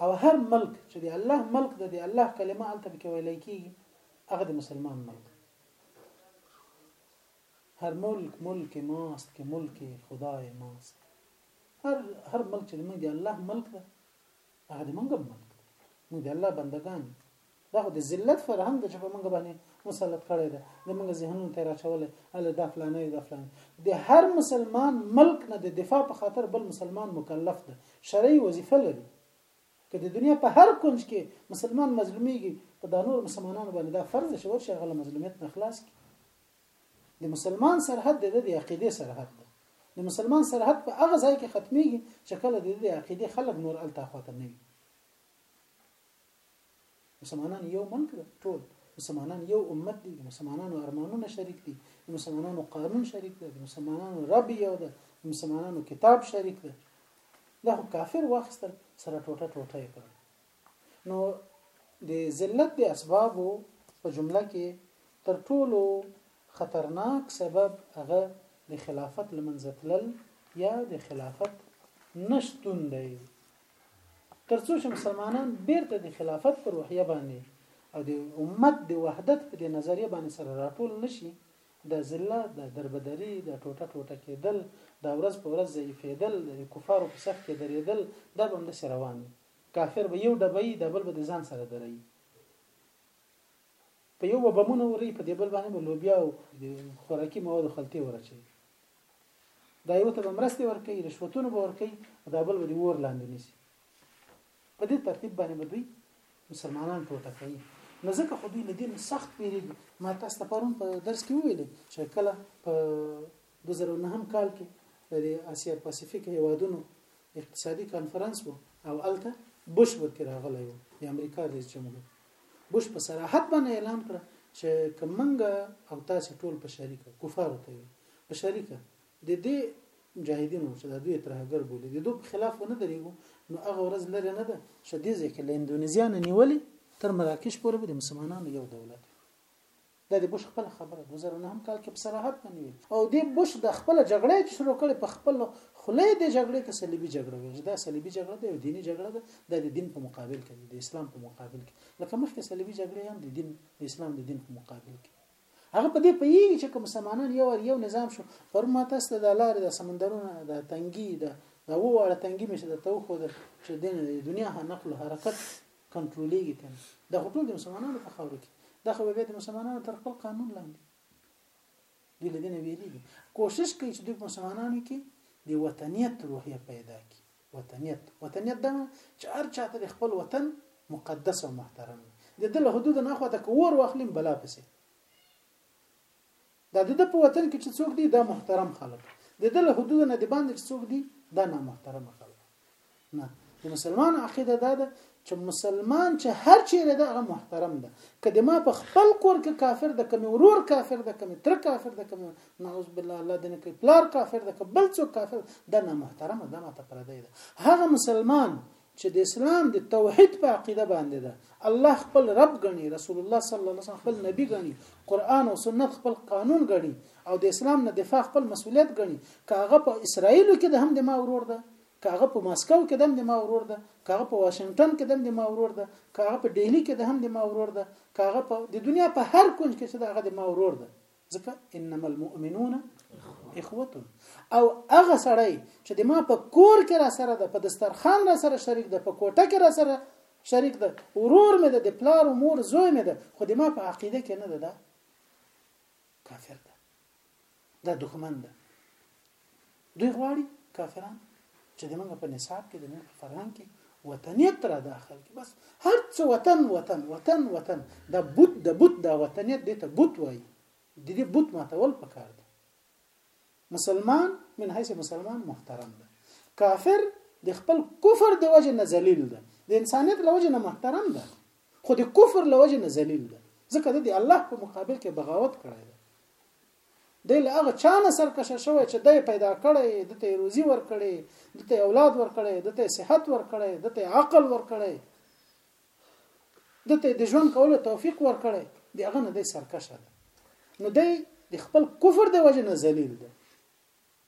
او هر ملک چې د الله ملک د الله کلمه الته کې ویل کیږي هغه د مسلمان ملک هر ملک ملک ماست کې ملک خدای ماست هر هر ملک چې موږ د الله ملک ده هغه دې مونږ مات کړ مونږ د الله بندگان دا خو د ذلت فرهنګ د چې په مونږ باندې مسلط کړی دی د مونږ ذهنونو ته راچولې اله دا فلانه دا فلانه د هر مسلمان ملک نه د دفاع په خاطر بل مسلمان مکلف ده شرعي وظیفه لري که د دنیا په هر کنج کې مسلمان مظلومیږي په دا نور مسلمانانو باندې دا فرض شي ورشه غل مظلومیت نه خلاص کی د مسلمان سرحد د د عقیده سرحد ده د مسلمان سرحد په هغه ځای کې ختميږي چې کله د د عقیده خلک نور الته خواته نه وي مسلمانان یو ملک ده ټول مسلمانان یو امت دي مسلمانانو ارمانونه شریک دي مسلمانانو قانون شریک ده مسلمانانو رب یو ده مسلمانانو کتاب شریک ده دا کافر واخستل سره ټوټه ټوټه یې کړل نو د ذلت د اسبابو په جمله کې تر ټولو خطرناک سبب هغه د خلافت لمنځه تلل یا د خلافت نشتون دی ترڅو چې مسلمانان بیرته د خلافت پر روحیه باندې او د امت د وحدت په دې نظریه باندې سره راټول نشي د ذلت د دربدري د ټوټه ټوټه کېدل د ورځ په ورځ ضعیفېدل د کفارو په صف کې درېدل دا به هم د روان وي کافر به یو ډبی دا بل به د ځان سره درئی په یو به بمونه وري په دې بل باندې به لوبیا او د خوراکي موادو خلطې ورچي دا یو ته به مرستې ورکړي رشوتونه به ورکړي دا بل به د ور لاندې نیسي په دې ترتیب باندې به دوی مسلمانان ټوټه کوي نو ځکه خو دوی له دین سخت پیریږي ما تاسو ته پرون په درس کې ویل چې کله په 2009 کال کې د اسیا پاسفیک هیوادونو اقتصادي کانفرنس وو او الته بوش ورکه راغلی وو د امریکا رئیس جمهور بوش په صراحت باندې اعلان کړ چې کومنګ او تاسو ټول په شریکه کفارو ته په شریکه د دې مجاهدینو چې د دوی ترهګر بولي د دوی په خلاف ونه درېږو نو هغه ورځ لري نه ده چې دې ځکه له اندونیزیا نه نیولې تر مراکش پورې به د مسلمانانو یو دولت دا د بوش خپله خبره دوه زره نهم کال کې په صراحت باندې ویل او د بوش د خپله جګړه یې چې شروع کړې په خپل خوله یې دې جګړې ته صلیبي جګړه ویل چې دا صلیبي جګړه ده او دیني جګړه ده دا د دین په مقابل کې ده د اسلام په مقابل کې لکه مخکې صلیبي جګړې هم د دین د اسلام د دین په مقابل کې هغه په دې پیږي چې کوم سمانان یو یو نظام شو پر ما تاسو د لار د سمندرونو د تنګي د د وواړه تنګي مشه د توخو د چې د دنیا نقل حرکت کنټرولېږي که نه دا خو ټول د مسلمانانو په خاوره کې دا خو بیا د مسلمانانو تر خپل قانون لاندې دوی له دې نه ویریږي کوشش کوي چې دوی په مسلمانانو کې د وطنیت روحیه پیدا کړي وطنیت وطنیت دا چې هر چاته د خپل وطن مقدس او محترم دی د دل حدود نه خو ته کور واخلیم بلا پسې دا د ده په وطن کې چې څوک دي دا محترم خلک د ده له حدود نه د باندې چې څوک دي دا نامحترم خلک نه د مسلمان عقیده دا ده چې مسلمان چې هر چیرې ده هغه محترم ده کله ما په خپل کور کې کافر ده کوم ورور کافر ده کوم تر کافر ده کوم نعوذ بالله الله دې نه کوي پلار کافر ده کوم بل څوک کافر ده نه محترم ده ما ته پردی ده هغه مسلمان چې د اسلام د توحید په عقیده باندې ده الله خپل رب غني رسول الله صلی الله علیه وسلم خپل نبی غني قران او سنت خپل قانون غني او د اسلام نه دفاع خپل مسولیت غني کاغه په اسرایل کې د هم د ما ورور ده کاغه په ماسکو کې د هم د ما ورور ده کاغه په واشنگټن کې د هم د ما ورور ده کاغه په ډیلی کې د هم د ما ورور ده کاغه په د دنیا په هر کونج کې چې دغه د ما ورور ده ځکه انما المؤمنون اخوه او هغه سړی چې د ما په کور کې را سره ده په دسترخوان را سره شریک ده په کوټه کې را سره شریک ده ورور مې ده د پلار او مور زوی مې ده خو د ما په عقیده کې نه ده دا کافر ده دا دښمن ده دوی غواړي کافران چې د موږ په نصاب کې د موږ په فرهنګ کې وطنیت را داخل کې بس هر څه وطن وطن وطن وطن دا بوت د بوت دا وطنیت دې ته بوت وایي د دې بوت ماتول پکار دي مسلمان من حیث مسلمان محترم ده کافر د خپل کفر د وجه نه ذلیل ده د انسانیت له وجه نه محترم ده خو د کفر له وجه نه ذلیل ده ځکه د الله په مقابل کې بغاوت کړی ده دی له هغه چا نه سرکشه شوی چې دی پیدا کړی د ته روزي ورکړي د ته اولاد ورکړي د ته صحت ورکړي د ته عقل ورکړي د ته د ژوند کولو توفیق ورکړي دی هغه نه دی سرکشه ده نو دی د خپل کفر د وجه نه ذلیل ده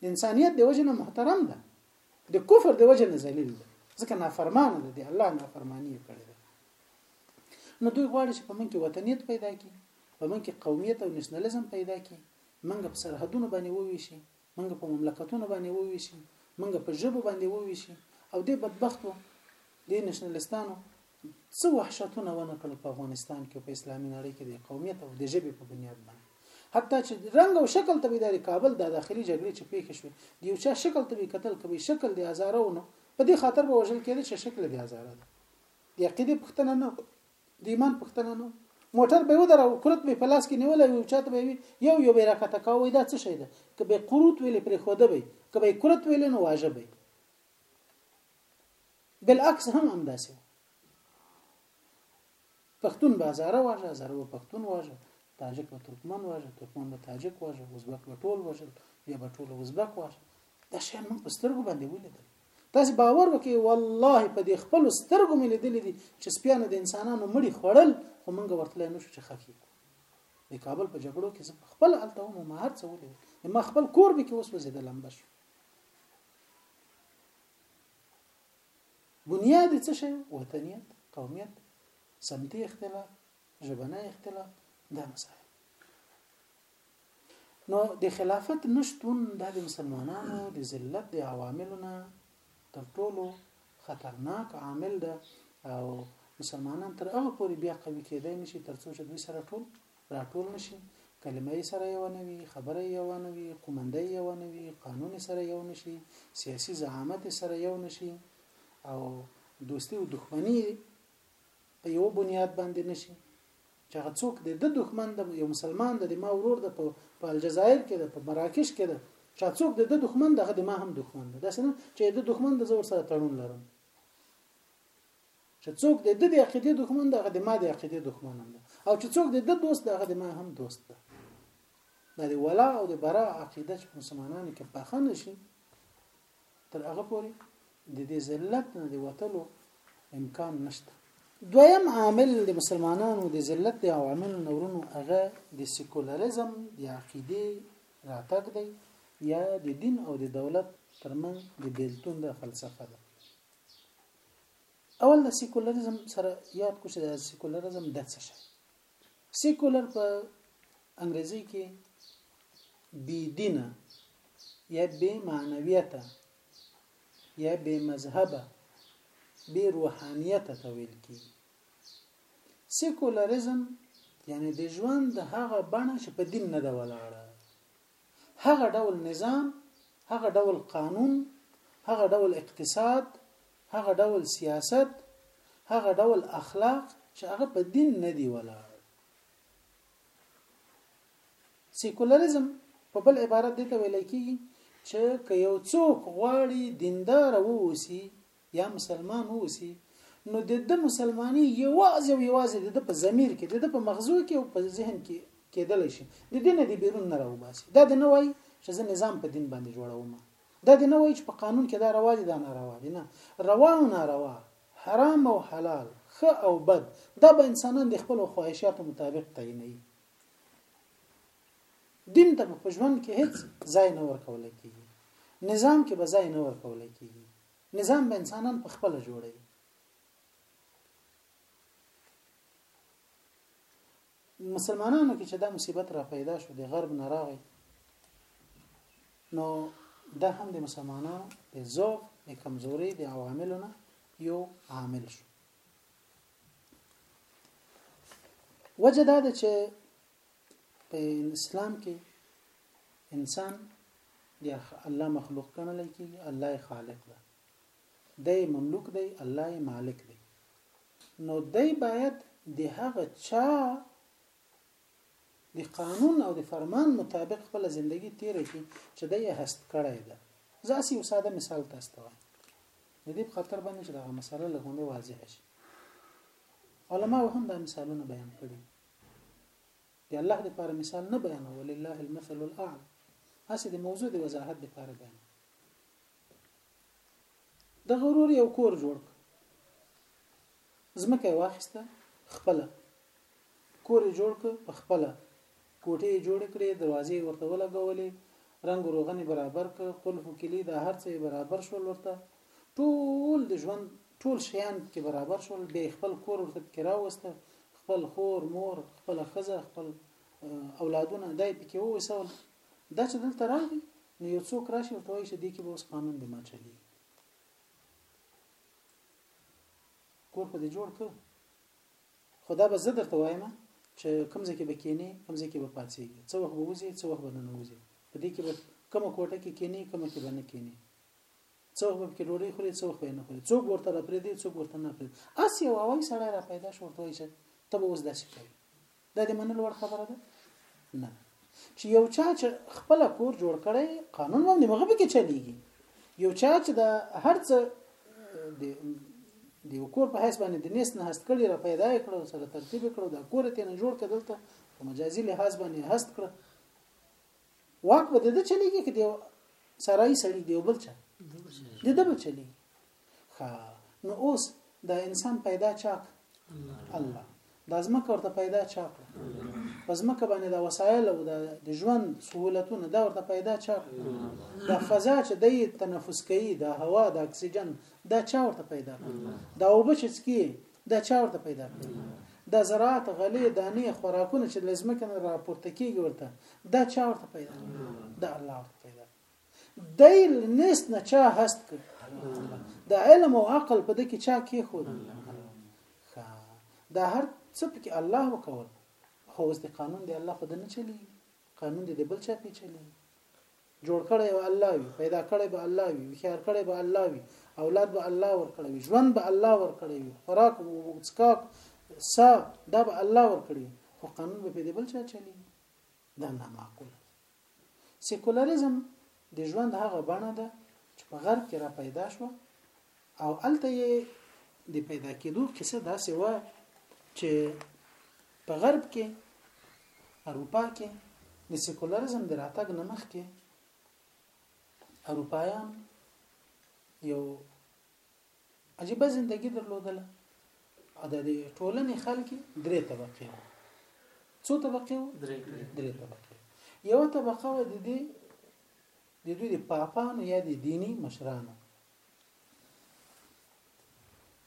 د انسانیت د وجه نه محترم ده د کفر د وجه نه ذلیل ده ځکه نافرمانه ده د الله نافرمانی کړې ده نو دوی غواړي چې په من کې وطنیت پیدا کړي په من کې قومیت او نشنلیزم پیدا کړي منګه په سرحدونو باندې وویشي منګه په مملکتونو باندې وویشي منګه په ژبو باندې وویشي او دې بدبختو دې نشنلیستانو څه وحشتونه ونه کړل په افغانستان کې په اسلامي نړۍ کې د قومیت او د ژبې په بنیاد باندې حتی چې رنګ او شکل ته به د کابل د داخلي جګړې چې پیښې شوې د یو چا شکل ته به قتل کوي شکل د هزاره ونه په دې خاطر به وژل کېده چې شکل د هزاره ده د عقیدې پښتنه نه د ایمان پښتنه نه موټر به ودره او کرت به په لاس کې نیولای وي چاته به وي یو یو به راکته کاوه دا څه شي ده که به قروت ویلې پرې خوده به که به کرت ویلې نو واجب به بالعکس هم همداسې و پښتون به هزاره واژه هزاره به پښتون واژه تاجک به ترکمن واژه ترکمن به تاجک واژه ازبک به ټول واژه بیا به ټول ازبک واژه دا شیان موږ په سترګو باندې ولیدل تاسو باور وکړئ والله په دې خپل سترګو مې لیدلې دي چې سپیانو د انسانانو مړي خوړل خو موږ ورتلای نشو چې خخې کو د کابل په جګړو کې زه خپل الته مو مهر څه ولې ما خپل کور به کې وسوځیدل هم بشو بنیاد څه شی وطنیت قومیت سمتي اختلاف ژبنه اختلاف دا مسائل نو د خلافت نشتون د مسلمانانو د ذلت د عواملونه تر ټولو خطرناک عامل ده او مسلمانان تر هغه پورې بیا قوي کېدای نشي ترڅو چې دوی سره ټول راټول نه شي، کلمه یې سره یوه نه وي، خبره یې یوه نه وي، قومنده یې یوه نه وي، قانون یې سره یو نه شي، سیاسي زعامت یې سره یو نه شي او دوستي او دښمني یې په یو بنیاد باندې نه شي چې هغه څوک دی د دښمن د یو مسلمان د ما ورور د په الجزایر کې د په مراکش کې د چا څوک د دښمن دغه د ما هم دښمن ده داسې نه چې د دښمن د زور سره تړون لرم چې څوک د د عقیدې دښمن ده هغه د ما د عقیدې دښمن هم ده او چې څوک د د دوست ده هغه د ما هم دوست ده دا د ولا او د برا عقیده چې مسلمانانو کې پخه نشي تر هغه پورې د دې ذلت نه د وتلو امکان نشته دویم عامل د مسلمانانو د ذلت د عوامل نورونو هغه د سیکولریزم د عقیده راتګ دی یا د دین او د دولت ترمن د بیلتون د فلسفه ده اول د سیکولریزم سره یاد کو چې د سیکولریزم د څه شي سیکولر په انګریزي کې بی دینه یا بی معنویته یا بی مذهبه بی روحانیته ته ویل کیږي سیکولریزم یعنی د ژوند هغه بڼه چې په دین نه ده ولاړه هغه ډول نظام، هغه ډول قانون، هغه ډول اقتصاد، هغه ډول سیاست، هغه ډول اخلاق چې هغه په دین نه دی ولاړ. سیکولریزم په بل عبارت دې ته ویل کېږي چې که یو څوک غواړي دیندار ووسی یا مسلمان اوسي نو د د مسلمانۍ یوازې او یوازې د د په ضمیر کې د د په مغزو کې او په ذهن کې کېدلی شي د دې نه د بیرون نه راوباسي دا د نه وای چې زه نظام په دین باندې جوړوم دا د نه وای چې په قانون کې دا روا دي دا ناروا دي نه روا او ناروا حرام او حلال ښه او بد دا به انسانان د خپل خواهشاتو مطابق تعینوي دین ته په ژوند کې هیڅ ځای نه ورکول کیږي نظام کې به ځای نه ورکول کیږي نظام به انسانان په خپل جوړي مسلمانانو کې چې دا مصیبت را پیدا شو د غرب نه راغی نو دا هم د مسلمانانو د ضعف د کمزوري د عواملو نه یو عامل شو وجه دا ده چې په اسلام کې انسان د الله مخلوق ګڼل کېږي الله خالق ده دی مملوک دی الله مالک دی نو دی باید د هغه چا د قانون او د فرمان مطابق خپل ژوندۍ تیر کړي چې دی هست کړی ده زه اسی یو ساده مثال تاسو ته وایم د دې په خاطر باندې چې دا مسله لګونه واضح شي علما هم دا مثالونه بیان کړي د الله د پاره مثال نه بیانو ولله المثل الاعلى هسې د موضوع د وضاحت د پاره بیان د غرور یو کور جوړ زمکه واخیسته خپل کور جوړ ک په خپل کوټه جوړ کړې دروازې ورته ولګولې رنگ روغنی برابر ک قلف کلی دا هر څه برابر شول ورته ټول د ژوند ټول شیان پکې برابر شول بیا خپل کور ورته پکې راوسته خپل خور مور خپل خزه خپل اولادونه دای پکې ووسول دا چې دلته راغی نو یو څوک راشي ورته وایي چې دې کې به اوس قانون د ما چلی کور خو دې جوړ کړ خو دا به زه درته وایم چې کوم ځای کې به کینې کوم ځای کې به پاتېږي څه وخت به وځي څه وخت به نه وځي په دې کې به کومه کوټه کې کینې کومه کې به نه کینې څه وخت به پکې ډوډۍ خوري څه وخت به یې نه خوري څوک به ورته راپرېږدي څوک به ورته نه پرېږدي هسې یو هوایي سړی را پیدا شو ورته وایي چې ته به اوس داسې کوي دا د منلو وړ خبره ده نه چې یو چا چې خپل کور جوړ کړي قانون باندې مغه به کې چلیږي یو چا چې د هر څه د د یو کور په حساب باندې د نس نه هست کړي را پیدا کړو سره ترتیب کړو دا کور ته نه جوړ کړل ته په مجازي لحاظ باندې هست کړو واک به د ده چلیږي که د یو سرای سړي د یو بل چا د ده به چلیږي ښه نو اوس دا انسان پیدا چا الله دا ځمکه ورته پیدا چا کړه په ځمکه باندې دا وسایل او د ژوند سهولتونه دا ورته پیدا چا کړه دا فضا چې د تنفس کوي دا هوا د اکسیجن دا چا ورته پیدا کړه دا اوبه چې څکي دا چا ورته پیدا کړی دا زراعت غلې دانې خوراکونه چې لزمکه نه راپورته کیږي ورته دا چا ورته پیدا دا الله ورته پیدا دیل نس نه چا هست کړ دا علم او عقل په دې کې چا کې خو دا هر څه پکې الله وکول خو اوس د قانون دی الله خو نه چلی قانون دی بل چا په چلی جوړ کړی به الله وي پیدا کړی به الله وي وخيار کړی به الله وي اولاد به الله ور کړی وي ژوند به الله ور کړی وي خوراک او څکاک سا دا به الله ور کړی خو قانون به په دې بل چا چلی دا نه معقول سیکولریزم د ژوند هغه بڼه ده چې په غرب کې را پیدا شو او الته یې د پیدا کېدو کیسه داسې و چې په غرب کې اروپا کې د سیکولرزم د راتګ نه مخکې اروپایان یو عجیب زندگی درلودله او د ټولنې خلک درې طبقه وو څو طبقه وو درې درې طبقه یو طبقه و د دې د دوی د پاپانو یا د دینی مشرانو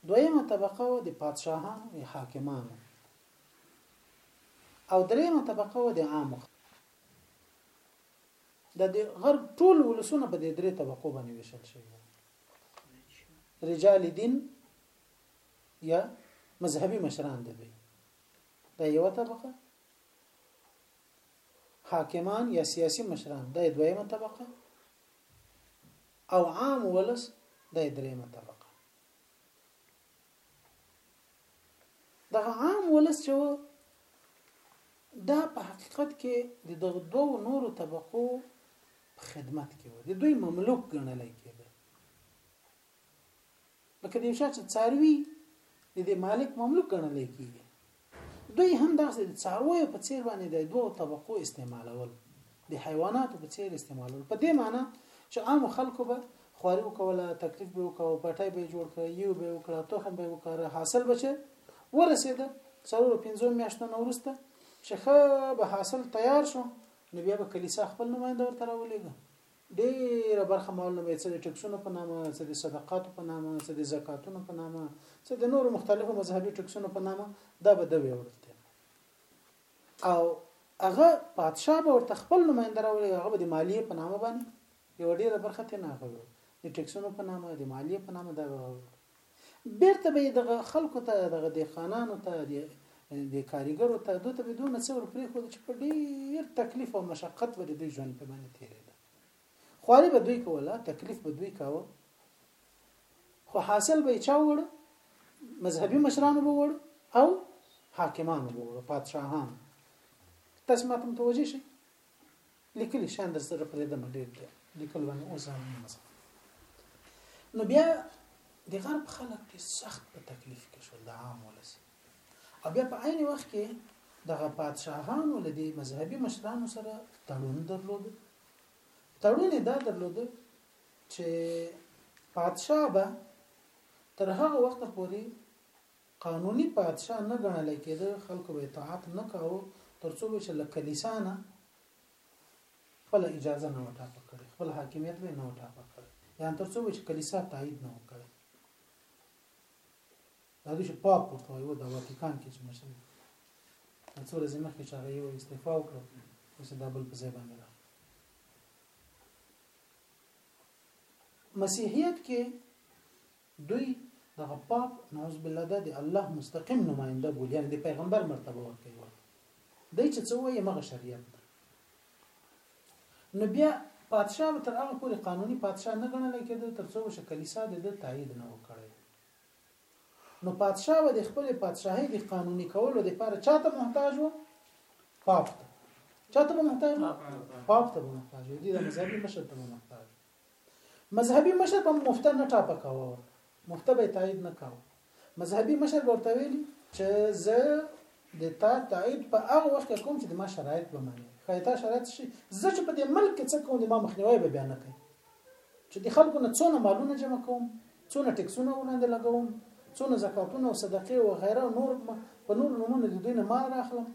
دویمه طبقه و د پادشاهانو یا حاکمانو او دریمه طبقه و د عامو د دې غرب ټول ولسونه په دې درې طبقو باندې ویشل شوی رجال دین یا مذهبي مشران دي دا یو طبقه حاکمان یا سیاسي مشران دا دویمه طبقه او عام ولس دی دریمه طبقه دغه عام ولس چې و دا په حقیقت کې د دغه دوو نورو طبقو په خدمت کې و د دوی مملوک ګڼلی کېده لکه د یو چا چې څاروي د دې مالک مملوک ګڼل کېږي دوی هم داسې د څارویو په څیر باندې د دوو طبقو استعمالول د حیواناتو په څیر استعمالول په دې معنی چې عام خلکو به خواري وکوله تکلیف به وکاو پټای به جوړ کړ یو به وکړه تخم به وکړه حاصل بچه ورسېد څلور پنځو میاشتو نه ورسته چې خه به حاصل تیار شو نو بیا به کلیسا خپل نماینده ورته راولېږه ډېره برخه مال نه به یې څه د ټکسونو په نامه څه د صدقاتو په نامه څه د زکاتونو په نامه څه د نورو مختلفو مذهبي ټکسونو په نامه دا به د ویوړل دی او هغه پادشاه به ورته خپل نماینده راولي هغه به د مالیې په نامه باندې یو ډېره برخه ترې نه اخلو د ټکسونو په نامه د مالیې په نامه دا به بیرته به یې دغه خلکو ته دغه دیخانانو ته دی د کاریګرو ته دوی ته به دونه څه ور پرېښود چې په ډیر تکلیف او مشقت به دوی ژوند په باندې تیرېده خواري به دوی کوله تکلیف به دوی کاوه خو حاصل به یې چا وړو مذهبي مشرانو به وړو او حاکمانو به وړو پادشاهانو تاسو ماته متوجه شئ لیکلی شان در سره پرې د مډیر دی لیکل باندې اوس هم نه مزه نو بیا د غرب خلک ډېر سخت په تکلیف کې شول د عام ولس او بیا په عین وخت کې دغه پادشاهانو له دې مذهبي مشرانو سره تړون درلود تړون دا درلود چې پادشاه به تر هغه وخت پورې قانوني پادشاه نه ګڼلی کېده، خلکو به اطاعت نه کاوه، تر څو به چې له کلیسا نه خپله اجازه نه وه ټاپه کړې، خپل حاکمیت به نه و ټاپه کړی، یعنې تر څو به چې کلیسا تایید نه و کړی. دا دوی چې پاپ ورته وایي، و د واتیکان کې چې مشر دی. د څو ورځې مخکې چې هغه یو استعفا وکړه اوس دا بل په ځای باندې راغی مسیحیت کې دوی دغه پاپ نعوذ بالله ده د الله مستقیم نماینده بولي یعنی د پیغمبر مرتبه ورکوي ورته دی چې څه وایي مغه شریعت ده نو بیا پادشاه به تر هغه پورې قانوني پادشاه نه ګڼل کېده تر څو چې کلیسا د ده تایید نه وکړي نو پادشاه به د خپل پادشاهي د قانوني کولو لپاره چاته محتاج و پاپ ته چاته به محتاج و پاپ ته به محتاج و دي د مذهبي مشر ته به محتاج مذهبي مشر به مفته نه ټاپه کاوه ورته مفته به تایید نه کاوه مذهبي مشر ورته ویلي چې زه د تا تایید په هغه وخت کې کوم چې د ما شرایط به معنی خای تا شرایط شي زه چې په دې ملک کې څه کوم د ما مخنیوي به بیان کوي چې د خلکو نه څونه مالونه جمع کوم څونه ټیکسونه وړاندې لګوم څونه زکاتونه او صدقې او غیره نور په نور نمونه د دوی نه مال راخلم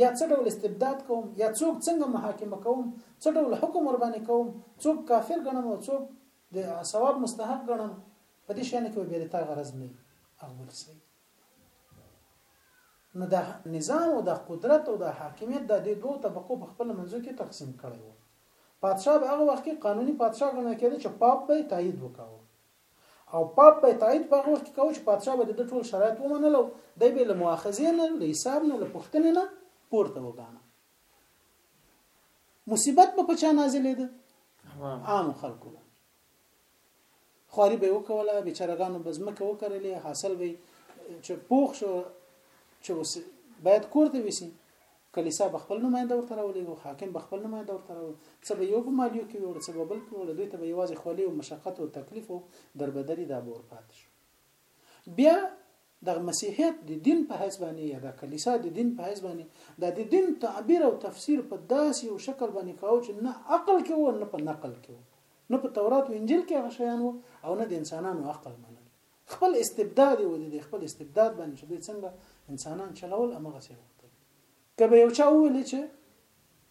یا څه ډول استبداد کوم یا څوک څنګه محاکمه کوم څه ډول حکم ور باندې کوم څوک کافر ګڼم او څوک د ثواب مستحق ګڼم په دې شان کې به تا غرض نه اول سي نو دا نظام او دا قدرت او دا حاکمیت د دې دوه طبقو په خپل منځو کې تقسیم کړي وو پادشاه به هغه وخت کې قانوني پادشاه ګڼل کېده چې پاپ به تایید وکاوه او پاپ به تایید په هغه وخت کې کاوه چې پادشاه به د ده ټول شرایط ومنل او دی به له مؤاخذې نه له حساب نه له پوښتنې نه پورته وګاڼه مصیبت به په چا نازلېده عام خلکو به خواري به وکوله بیچارهګانو به ځمکه وکرلې حاصل به چې پوخ شو چې اوس باید کور ته وسی کلیسا به خپل نماینده ورته راولېږو، حاکم به خپل نماینده ورته راولو، څه به یو په مالیو کې ویوړو، څه به بل کې ویوړو، دوی ته به یوازې خولې او مشقت او تکلیف او دربدري دا به ورپاتې شو. بیا دغه مسیحیت د دین په حیث باندې یا د کلیسا د دین په حیث باندې د دې دین تعبیر او تفسیر په داسې یو شکل باندې کاوه چې نه عقل کې و نه په نقل کې و نه په تورات او انجیل کې هغه شیان و او نه د انسانانو عقل منل خپل استبداد یې ولید خپل استبداد باندې چې دوی څنګه انسانان چلول امغه سي وکړل کبه یو چا ویل چې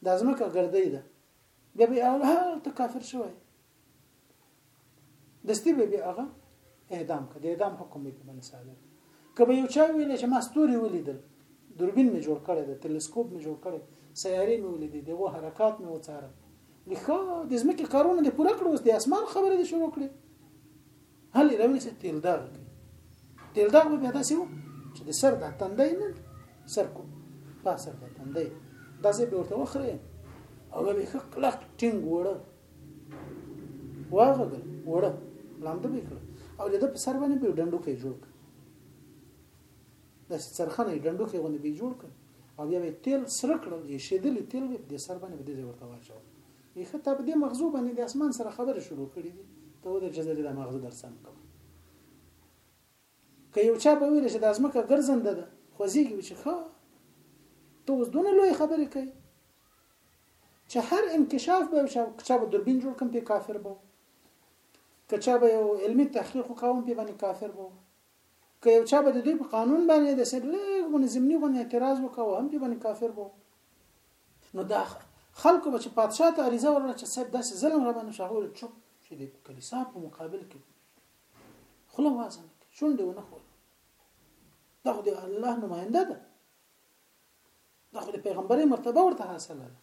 د ازمکه ګردې ده بیا به اول ها ته کافر شوی دستی به بیا هغه اعدام کړ د اعدام حکم به په باندې صادر کبه یو چا ویل چې ما ستوري ولیدل دوربین می جوړ کړی د تلسکوپ می جوړ کړی سیارې می ولیدې د وو حرکات می وڅارل لخوا د زمکه کارونه د پوره کړو د اسمان خبره دي شروع کړي هلې راوي چې تیل داغ کوي تیل داغ به داسې وو چې د سر د تندې نه سر کو په سر د تندې داسې به ورته وخره او به یې خلک ټینګ وړه واغه وړه لاندې به کړ او د په سر باندې به ډنډو کې جوړ کړ د سرخنه ډنډو کې غونډه به جوړ کړ او بیا به تیل سره کړل یې شیدل تیل به د سر باندې به دې ورته واچو ای ښه تا په دې مغزو باندې د اسمان سره خبرې شروع کړې دي ته ودرې چې زه دې دا مغزه در سم کوم که یو چا به ویل چې د ازمکه ګرځنده ده خوځېږي چې ښه ته اوس دونه لوی خبرې کوي چې هر انکشاف به یو چا به دوربین جوړ کم په کافر بو که چا به یو علمي تحقیق وکاوم په باندې کافر بو که یو چا به د دوی په قانون باندې د سر لږ غونې زمینی غونې اعتراض وکاوه هم په باندې کافر بو نو دا خلکو به چې پادشاه ته عریضه ورنه چې صاحب داسې ظلم را باندې شغول چوپ چې د کلیسا په مقابل کې خله وازنه شونډه ونه خور دا خو د الله نماینده ده دا خو د پیغمبري مرتبه ورته حاصله ده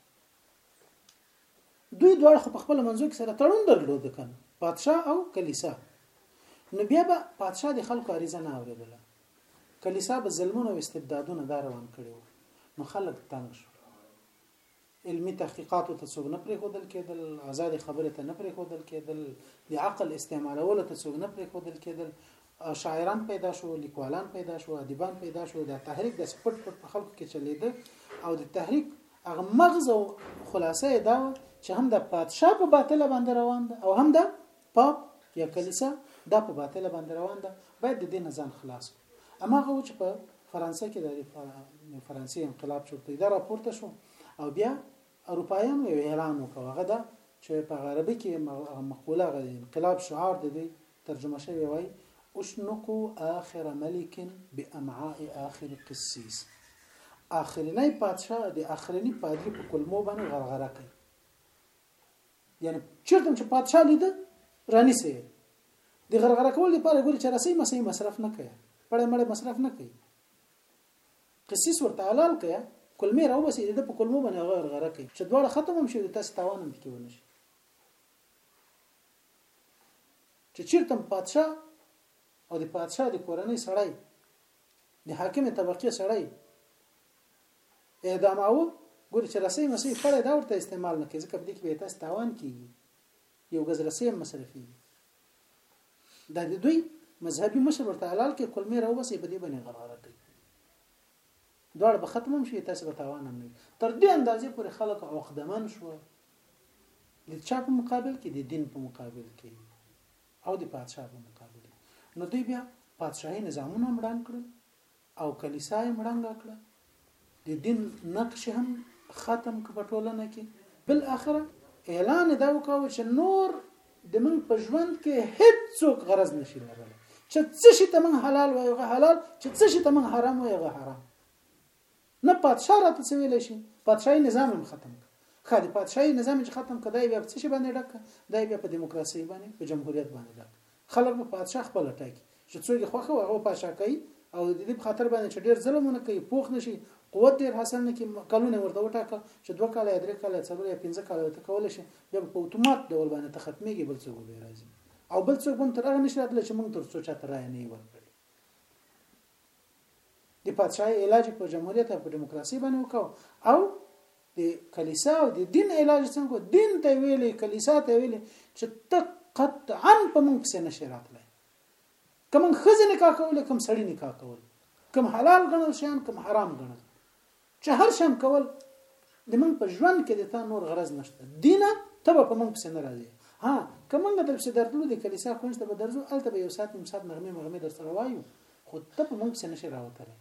دوی دواړه خو په خپل منځو کې سره تړون درلود کنه پادشاه او کلیسا نو بیا به پادشاه د خلکو عریضه نه اوریدله کلیسا به ظلمونه او استبدادونه دا روان کړي نو خلک تنګ شو علمي تحقیقاتو ته څوک نه پرېښودل کېدل آزادې خبرې ته نه پرېښودل کېدل د عقل استعمالولو ته څوک نه پرېښودل کېدل شاعران پیدا شو لیکوالان پیدا شو ادیبان پیدا شو دا تحریک د سپټ پټ په خلکو کې چلیده او د تحریک هغه مغز او خلاصه دا چې هم د پادشاه په باطل باندې روان ده او هم د پاپ یا کلیسا دا په باطله باندې روان ده باید د دې نه ځان خلاص کړو اماغه و چې په فرانسه کې د فرانسې انقلاب چورته دا راپورته شو او بیا اروپایانو یو اعلان وکړ هغه دا چې په عربي کې مقوله غوړي انقلاب شعار د دوی ترجمه شوی وای اشنقوا آخر ملک بأمعاء آخر قسيس آخرنی پادشاه د آخرنی پادری په کلمو باندې غرغره کوي یعنی چیرته چې پادشاه لیده رانی سي د غرغره کول لپاره ګوري چې رسي مسي مصرف نه کوي پړې مړې مصرف نه کوي قصص ورته حلال کوي کلمې راو بس دې په کلمو باندې غرغره کوي چې دواړه ختم هم شي تاسو تاوان هم پکې ونشي چې چیرته پادشاه او د پادشاه د کورنۍ سړی د حاکمې طبقې سړی اعداماوه ګوري چې رسۍ مسۍ خړې دا ورته استعمال نه کوي ځکه په دې کې به تاسو تاوان کیږي یو غز رسۍ مصرفي دا د دوی مذهبي مشر ورته حلال کې کلمې راو بسې په دې باندې غرغره کوي دوړ به ختمم شي تاسو به تاوان هم نه تر دې اندازې پورې خلک عقدمن شو د چا په مقابل کې د دین په مقابل کې او د پادشاه په مقابل کې نو دوی بیا پادشاهي نظامونه مړنګ کړل او کلیسا یې مړنګ کړه د دین نقش هم ختم ک په ټولنه کې بل اخره اعلان دا وکاو چې نور د من په ژوند کې هیڅوک غرض نشي لرلی چې څه شي ته من حلال وایو غه حلال چې څه شي ته من حرام وایو غه حرام نه پادشاه راته څه ویلی شي، پادشاهي نظام یې هم ختم کړ. ښه د پادشاهي نظام یې چې ختم کړ دا یې بیا په څه شي باندې ډک کړ، دا یې بیا په دیموکراسۍ باندې، په جمهوریت باندې ډک کړ. خلک به پادشاه خپله ټاکي، چې څوک یې خوښه وي هغه به پادشاه کوي او د دې په خاطر باندې چې ډېر ظلم ونه کوي، پوخ نه شي، قوت ډېر حاصل نه کړي، کلونه یې ورته وټاکل چې دوه کاله یا درې کاله یا څلور یا پنځه کاله به ته کولی شې، بیا به په اتومات ډول باندې ته ختمېږې بل څوک به بیا راځي او بل څوک به هم تر هغه نه شي راتللی چې موږ تر څو چاته رایه نه وي ورکړې. د پادشاهي علاج په جمهوریت او په دیموکراسي باندې وکاو او د کلیسا او د دین علاج څنګه دین ته ویلې کلیسا ته ویلې چې ته قطعا په موږ پسې نشي راتلای کوم خزې نکاح کول کوم سړی نکاح کول کوم حلال غنل شي کوم حرام غنل چه هر شان کول د مونږ په ژوند کې د تا نور غرض نشته دینه ته به په مونږ پسې نه راځې ها که مونږ در پسې درتلو د کلیسا کونج ته به درځو هلته به یو ساعت نیم ساعت نغمې مغمې در سره وایو خو ته په مونږ پسې نشې راوتلی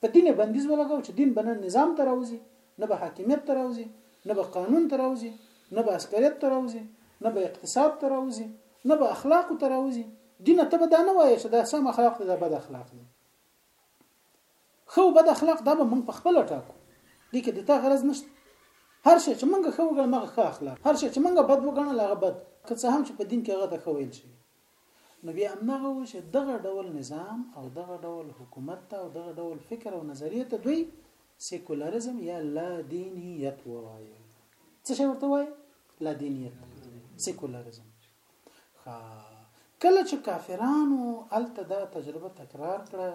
په دین بندیز ولګاو چې دین به نه نظام ته راوځي نه به حاکمیت ته راوځي نه به قانون ته راوځي نه به عسکریت ته راوځي نه به اقتصاد ته راوځي نه به اخلاق ته راوځي دین ته به دا نه وایي چې دا سم اخلاق دي دا بد اخلاق دي ښه او بد اخلاق دا به موږ په خپله ټاکو، دې کې د تا غرض نشته. هر شی چې موږ ښه وګڼم هغه ښه اخلاق، هر شی چې موږ بد وګڼل هغه بد، که څه هم چې په دین کې هغه ته ښه ویل شوي. نو بیا همدغه و چې دغه ډول نظام او دغه ډول حکومت ته او دغه ډول فکر او نظریې ته دوی سیکولرزم یا لا دینیت وایي. څه شی ورته وایي؟ لا دینیت، سیکولرزم. ښا کله چې کافرانو الته دا تجربه تکرار کړه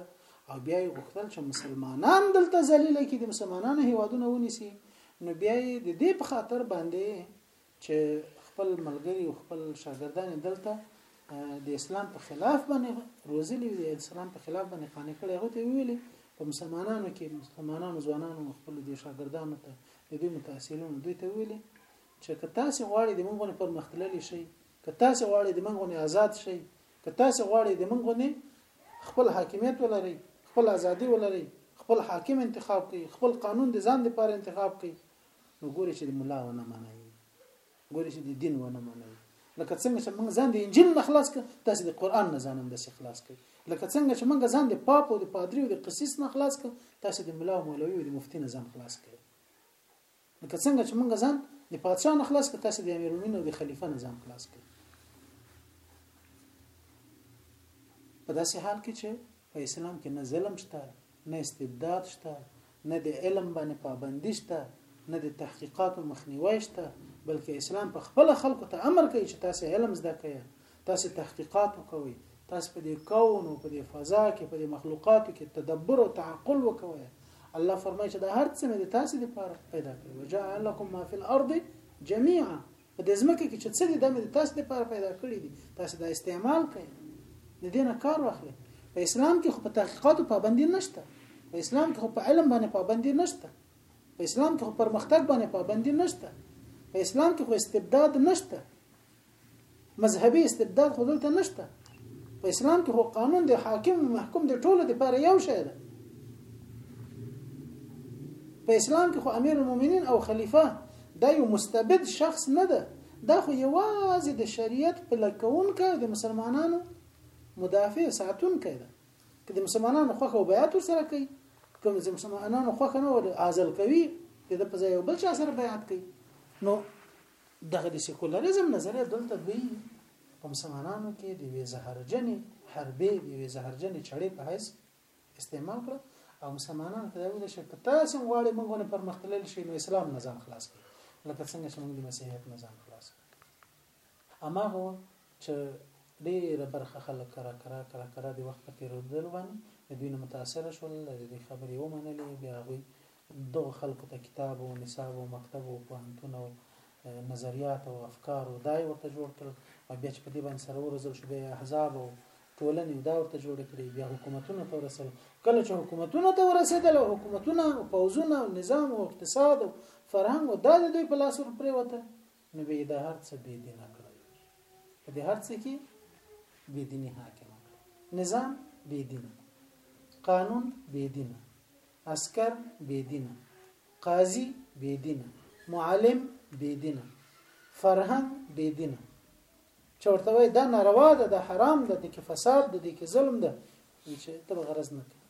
او بیا یې غوښتل چې مسلمانان دلته ذلیل کړي د مسلمانانو هیوادونه ونیسي نو بیا یې د دې په خاطر باندې چې خپل ملګری او خپل شاګردان دلته د اسلام په خلاف باندې روزلي دي اسلام په خلاف باندې قانع کړي هغه ته ویلي په مسلمانانو کې مسلمانانو ځوانانو خپل دي شاګردانو ته د دې متأثرینو دوی ته ویلي چې که تاسې غواړئ د موږ غونې پرمختللي شئ، که تاسې غواړئ د موږ غونې ازاد شئ، که تاسې غواړئ د موږ غونې خپل حاکمیت ولرئ، خپل ازادي ولرئ، خپل حاکم انتخاب کړئ، خپل قانون د ځان لپاره انتخاب کړئ، نو ګوري چې د ملا ونه منئ، ګوري چې د دین ونه منئ. لکه څنګه چې موږ ځان د انجیل نه خلاص کړ تاسو د قران نه ځان هم د خلاص کړئ لکه څنګه چې موږ ځان د پاپ او د پادری او د قسیس نه خلاص کړ تاسو د ملا او مولوی او د مفتی نه ځان خلاص کړئ لکه څنګه چې موږ ځان د پادشاه نه خلاص کړ تاسو د امیر المؤمنین او د خلیفہ نه ځان خلاص کړئ په داسې حال کې چې په اسلام کې نه ظلم شته نه استبداد شته نه د علم باندې پابندي شته نه د تحقیقاتو مخنیوي شته بلکې اسلام په خپل خلکو ته امر کوي چې تاسو علم زده کړئ تاسو تحقیقات وکوئ تاسو په دې کون او په دې فضا کې په دې مخلوقاتو کې تدبر او تعقل وکوئ الله فرمایي چې دا هر څه مې د تاسو لپاره پیدا کړی وجاء لكم ما في الارض جميعا په دې ځمکه کې چې څه دي دا مې د تاسو لپاره پیدا کړی دي تاسو دا استعمال کړئ د دې نه کار واخلئ په اسلام کې خو په تحقیقاتو پابندي نشته په اسلام کې خو په علم باندې پابندي نشته په اسلام کې خو پرمختګ باندې پابندي نشته په اسلام کې خو استبداد نشته مذهبي استبداد خو دلته نشته په اسلام کې هو قانون دی حاکم او محکوم دی ټولو د پاره یو شی ده په اسلام کې خو امیر المؤمنین او خلیفہ دا یو مستبد شخص نه ده دا خو یوازې د شریعت په لکونکو د مسلمانانو مدافع ساتونکو ده که د مسلمانانو خوخه او بیعت سره کوي کوم چې مسلمانانو خوخه نه ول عازل کوي د په ځای یو بل چا سره بیعت کوي نو دغه د سیکولریزم نظریه دلته دوی په مسلمانانو کې د وی زهرجنې حربې د وی زهرجنې چړې په حیث استعمال کړ او مسلمانانو ته ویل شي که تاسو غواړئ موږ نه پرمختلل شي نو اسلام نه ځان خلاص کړئ لکه څنګه چې موږ د مسیحیت نه ځان خلاص کړ اما هو چې ډیره برخه خلک کرا کرا کرا کرا د وخت په تیرېدل باندې د دوی نه متاثر شول د دې خبرې ومنلې بیا غوي دغو خلکو ته کتاب او نصاب او مکتب او پوهنتون او نظریات او افکار او دای ورته جوړ کړل او بیا چې په دې باندې سره ورزل شو بیا احزاب او ټولنې او دا ورته جوړ کړي بیا حکومتونه ته ورسل کله چې حکومتونه ته ورسېدل او حکومتونه او پوزونه او نظام او اقتصاد او فرهنګ او دا د دوی په لاس ور پرې وته نو به دا هر څه بې دینه کړل په دې هر څه کې بې دیني حاکم کړ نظام بې دینه قانون بې دینه عسکر بی دینه قاضی بی دینه معلم بی دینه فرهنګ بی دینه چورته وای دا ناروا ده دا حرام ده د کې فساد ده د کې ظلم ده چې ته غرض نه کوي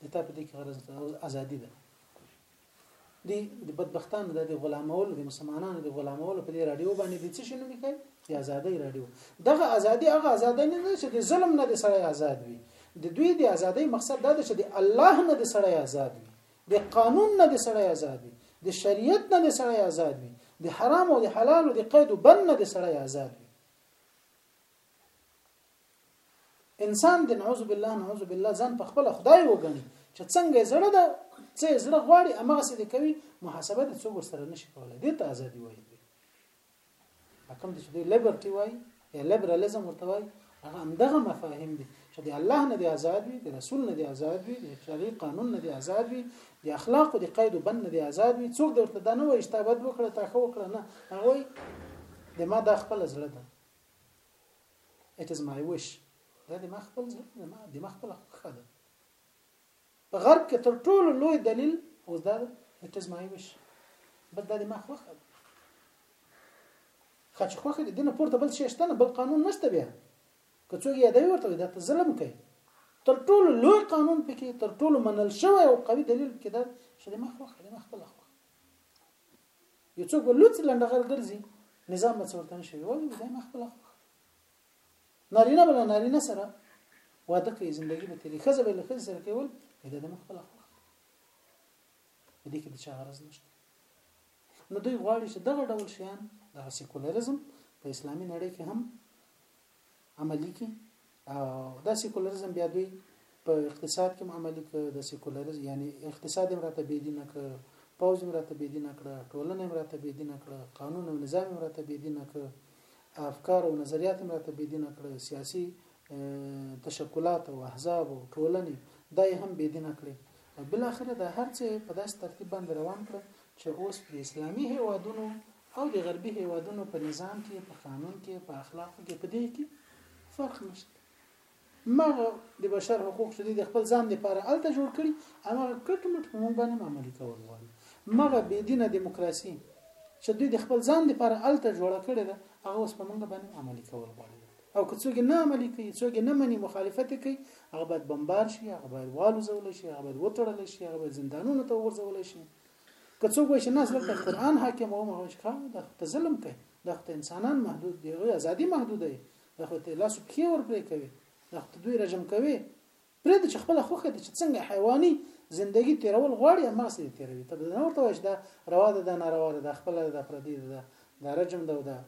د تا په دې کې غرض ازادي ده دی د بدبختانو د غلامولو د مسلمانانو د غلامولو په دې رادیو باندې د څه شنو لیکي د ازادۍ رادیو دغه ازادي هغه ازادي نه ده چې د ظلم نه د سړی آزاد وي د دوی د ازادۍ مقصد دا ده چې د الله نه د سړی آزاد وي د قانون نه د سړی آزاد وي د شریعت نه د سړی آزاد وي د حرام او د حلال او د قید او بند نه د سړی آزاد وي انسان د نعوذ بالله نعوذ بالله ځان په خپل خدای وګڼي چې څنګه زړه ده څه زړه غواړي امغه څه دي کوي محاسبه دې څوک سره نشي کولای دې ته ازادي وایي حکم دې چې دې لیبرټي وایي یا لیبرالیزم ورته وایي هغه همدغه مفاهیم دي چې د الله نه دی آزاد وي د رسول نه دی آزاد وي د شرعي قانون نه دی آزاد وي د اخلاق او د قید او بند نه دی آزاد وي څوک دې ورته دا نه وایي چې تا بد وکړه تا ښه وکړه نه هغه د ما دا خپل زړه ده It is my wish دا د ما خپل زړه ده ما د ما خپل خوښه ده په غرب کې تر ټولو لوی دلیل اوس دا it is my wish بس دا د ما خوښه ده خچ خوښه دي دنه پورته بل شي شته نه بل قانون نشته بیا که څوک یې دی ورته دا ته ظلم کوي تر ټولو لوی قانون پکې تر ټولو منل شوی او قوي دلیل پکې دا چې د ما خوښه ده ما خپل خوښه یو څوک لوڅ لنډغر ګرځي نظام به څورته نشي وایي دا ما خپل خوښ نارینه بل نارینه سره واده کوي ژوندۍ به تیری خزه به له خزه سره کول دا د خپل خوښ په دې کې د چا غرض نشته نو دوی غواړي چې دغه ډول شیان د سیکولریزم په اسلامي نړۍ کې هم عملی کی او دا سیکولرزم بیا دوی په اقتصاد کې عملی ک د سیکولرز یعنی اقتصاد هم راته بی دینه ک پوز هم راته بی دینه کړه ټولنه هم راته بی دینه کړه قانون او نظام هم راته بی دینه ک افکار او نظریات هم راته بی دینه کړه سیاسی تشکلات او احزاب او ټولنې دا هم بی دینه کړي بل اخر د هر څه په داس ترتیب باندې روان کړ چې اوس په اسلامي هیوادونو او د غربي هېوادونو په نظام کې، په قانون کې، په اخلاقو کې، په دې کې فرق نشته. هماغه د بشر حقوق چې دوی د خپل ځان لپاره هلته جوړ کړي، هماغه کټ مټ په موږ باندې هم عملي کول غواړي. هماغه بې دینه دیموکراسي چې دوی د خپل ځان لپاره الته جوړه کړې ده هغه اوس په منګه باندې عملی کول غواړي او که څوک نه عملی کوي څوک نه مني مخالفت کوي هغه باید بمبار شي هغه باید والو زول شي هغه باید وتړل شي هغه باید زندانونو ته ورزول شي که څوک وایي چې نه زه په قران حاکم وم هغه ښه دا ته ظلم کوي دا ته انسانان محدود دي غي ازادي محدود دي دا خو ته لاس په خې ور پرې کوي دا خو ته دوی رجم کوي پرې د خپل خوخه دي چې څنګه حیواني زندگی تیرول غواړي اما سي تیروي ته نه ورته وایي دا روا ده دا ناروا ده خپل ده پردي ده دا رجم ده دا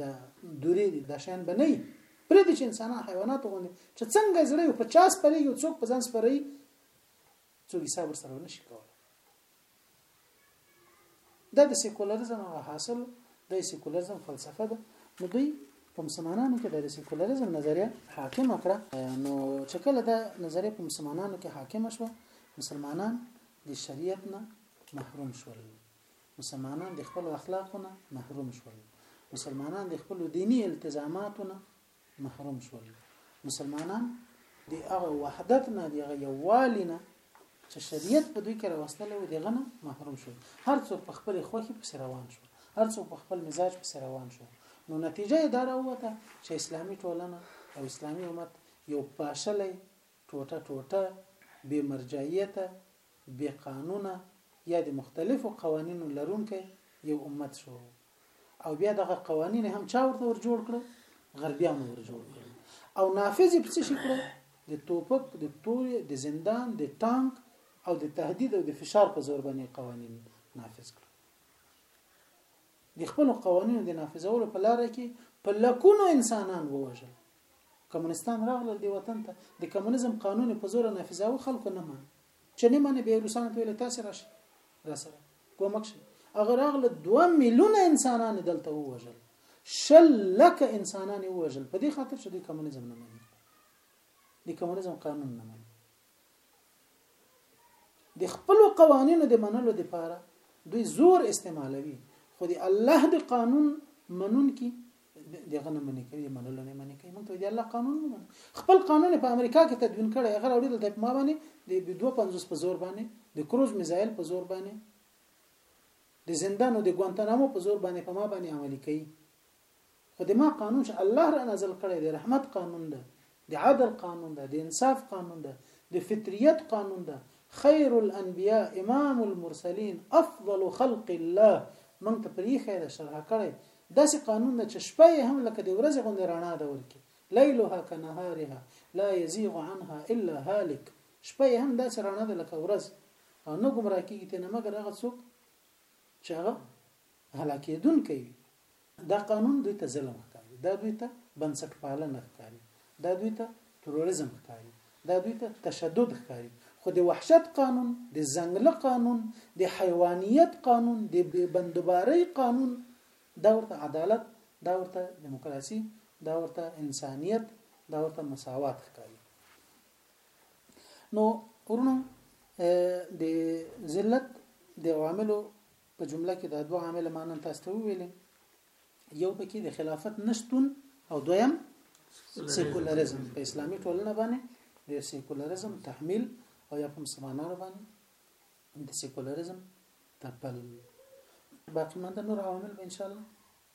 دا دوری دي دا شان بنئ پرې د انسانان حیوانات غوندي چې څنګه زړه په چاس پرې یو څوک په ځان سپري څوک حساب ورسره نه شي کولای دا د سیکولریزم هغه حاصل د سیکولریزم فلسفه ده نو دوی په مسلمانانو کې د سیکولریزم نظریه حاکم کړه نو چې کله دا نظریه په مسلمانانو کې حاکم شو مسلمانان د شریعت نه محروم شول مسلمانان د خپل اخلاقونه محروم شول مسلمانان د خپل دینی التزاماتونه محروم شول مسلمانان دی هغه وحدت نه دی هغه یووالی نه چې شریعت په دوی کې راوستل و دی غنه محروم شول هر څوک په خپل خوخي پس روان شو هر څوک په خپل مزاج پس روان شو نو نتیجه یې دا راوته چې اسلامي ټولنه او اسلامي امت یو پاشلې ټوټه ټوټه بې مرجعیت بې قانونه یا د مختلفو قوانینو لرونکي یو امت شو او بیا دغه قوانین هم چا ورته ور جوړ کړ غربیانو ور جوړ کړ او نافذ په څه شي کړ د توپک د تورې د زندان د ټانک او د تهدید او د فشار په زور باندې قوانین نافذ کړ د خپل قوانینو د نافذولو په لار کې په لکونو انسانان ووژل کمونستان راغلل د وطن ته د کمونیزم قانون په زور نافذاو خلکو نه منل چې نه منې به روسانو ته له تاسو راشي را سره کومک شي هغه راغله 2 میلیونه انسانان دلته ووجل شل لک انسانان ووجل په دې خاطر چې د کمونیزم نه مني د کمونیزم قانون نه مني د خپل قوانینو د منلو لپاره دوی زور استعمالوي خو د الله د قانون منون کې دغه نه منې کوي منلو نه منې کوي موږ ته دی الله قانون نه مني خپل قانون په امریکا کې تدوین کړي هغه راوړي دلته په ما باندې د 250 په زور باندې د کروز میزایل په زور باندې د زندانو د ګوانتانامو په زور باندې په ما باندې عملي کوي خو د ما قانون چې الله را نازل کړی دی رحمت قانون ده د عدل قانون ده، د انصاف قانون ده، د فطریت قانون ده، خیر الانبیاء امام المرسلین افضل خلق الله موږ ته پرې ایښی ده، شرح کړی، داسې قانون ده چې شپه یې هم لکه د ورځې غوندې رڼا ده ورکې لیلها کنهارها لا یزیغ عنها الا هالک شپه یې هم داسې رڼا ده لکه ورځ او نه ګمراه کېږي ترې نه مګر هغه څوک چې هغه غلا کېدونکی وي. دا قانون دوی ته ظلم ښکاري، دا دوی ته بنسټپالنه ښکاري، دا دوی ته ترورېزم ښکاري، دا دوی ته تشدد ښکاري، خو د وحشت قانون، د ځنګله قانون، د حیوانیت قانون، د بې بندوبارۍ قانون، دا ورته عدالت، دا ورته دیموکراسي، دا ورته انسانیت، دا ورته مساوات ښکاري. نو ورونو د ذلت د عواملو په جمله کې دا دوه عامل ما نن تاسو ته وویلې یو پکې د خلافت نشتون او دویم سیکولریزم په اسلامي ټولنه باندې د سیکولریزم تحمیل او یا په مسلمانانو باندې د سیکولریزم تپل باقی مانده نور عوامل به ان شاء الله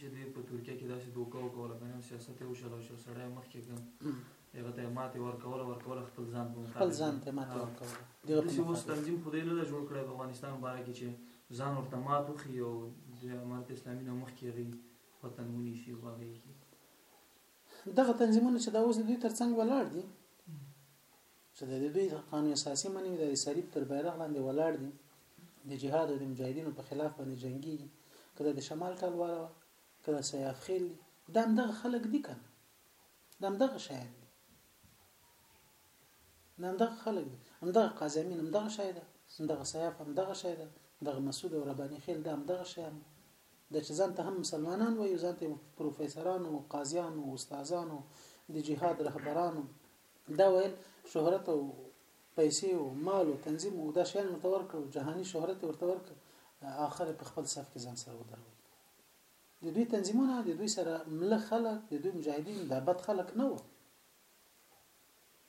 چه دوی په ترکیه کی داسی دوکه وکوله کنه سیاست یو شل او شل سړی مخکی کړ هغه ته ماته ورکوله ورکوله خپل ځان په خپل ځان ته ماته ورکوله دغه څه اوس تنظیم خو دې نه جوړ کړی په افغانستان باره کې چې ځان ورته مات وخی او د امارت اسلامي نه مخ کې غي وطن ونی شي او هغه کې دغه تنظیمونه چې دا اوس دوی ترڅنګ ولاړ دي چې د دوی د قانون اساسي منوي د صلیب تر بیرغ لاندې ولاړ دي د جهاد او د مجاهدینو په خلاف باندې جنگي کله د شمال ټال والا کله سیاف خیل دي دا دغه خلک دي کنه دا دغه شاید دي دا دغه خلک دي هم دغه قازمین هم دغه شاید هم دغه سیاف هم دغه شاید دغه مسعود او ربانی خیل دا هم دغه شاید د چې ځان ته هم مسلمانان وایي ځان ته پروفیسورانو قاضیانو استادانو د جهاد رهبرانو ده ویل شهرت او پیسې او مال او تنظیم او دا شیان ورته ورکړ او جهاني شهرت ورته ورکړ اخر په خپل صف کې ځان سره ودرول د دوی تنظیمونه د دوی سره مل خلک د دوی مجاهدین د بد خلک نه وو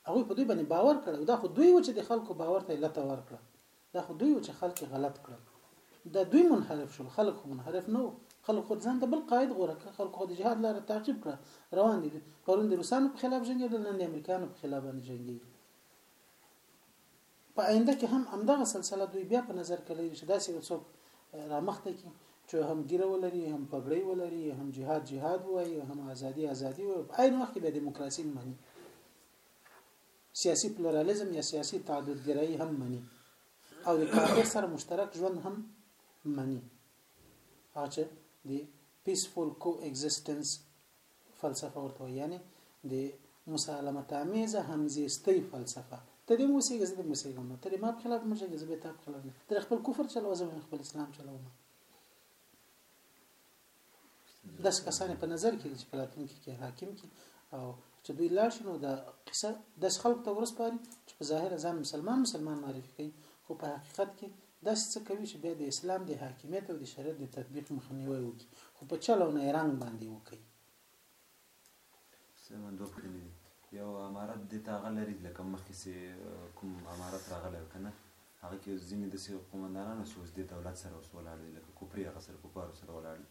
هغه په دوی باندې باور کړو دا خو دوی و چې د خلکو باور ته لته ورکړه دا خو دوی وو چې خلک یې غلط کړل. دا دوی منحرف شول، خلک خو منحرف نه وو. خلکو خو ځان ته بل قاید غوره کړ، خلکو خو د جهاد لاره تعقیب کړه، روان دي، پرون د روسانو په خلاف جنګېدل، نن د امریکایانو په خلاف باندې جنګېږي. په آینده کې هم همدغه سلسله دوی بیا په نظر کې لري چې داسې یو څوک رامخته کړي چې هم ګیره ولري هم پګړۍ ولري هم جهاد جهاد وایي هم ازادي ازادي وایي په عین وخت کې به دیموکراسي مني سیاسي پلورالیزم یا سیاسي تعددګرایي هم مني او د کافر سره مشترک ژوند هم مني هغه چې د پیسفول کو ایگزیسټنس فلسفه ورته یعنی د مسالمه تامیزه همزیستی فلسفه ته دې موسیګه زه دې موسیګم ته دې ما په خلاف مرجګه زه به تا په خلاف ته خپل کفر چلو زه خپل اسلام چلوم داسې کسان په نظر کې دي چې په راتلونکي کې حاکم کې او چې دوی لاړ شي نو دا قصه داس خلکو ته ورسپاري چې په ظاهر ځان مسلمان مسلمان معرفي کوي خو په حقیقت کې داسې څه کوي چې بیا د اسلام د حاکمیت او د شریعت د تطبیق مخنیوي وکړي خو په چل او نه رنګ باندې وکړي سلیمان دوه کړنې دي یو امارت دې ته هغه لري لکه مخکې چې کوم امارت راغلی که نه هغه کې ځینې داسې قومندانان اوس اوس دې دولت سره اوس ولاړ دي لکه کوپري هغه سره کوپارو سره ولاړ دي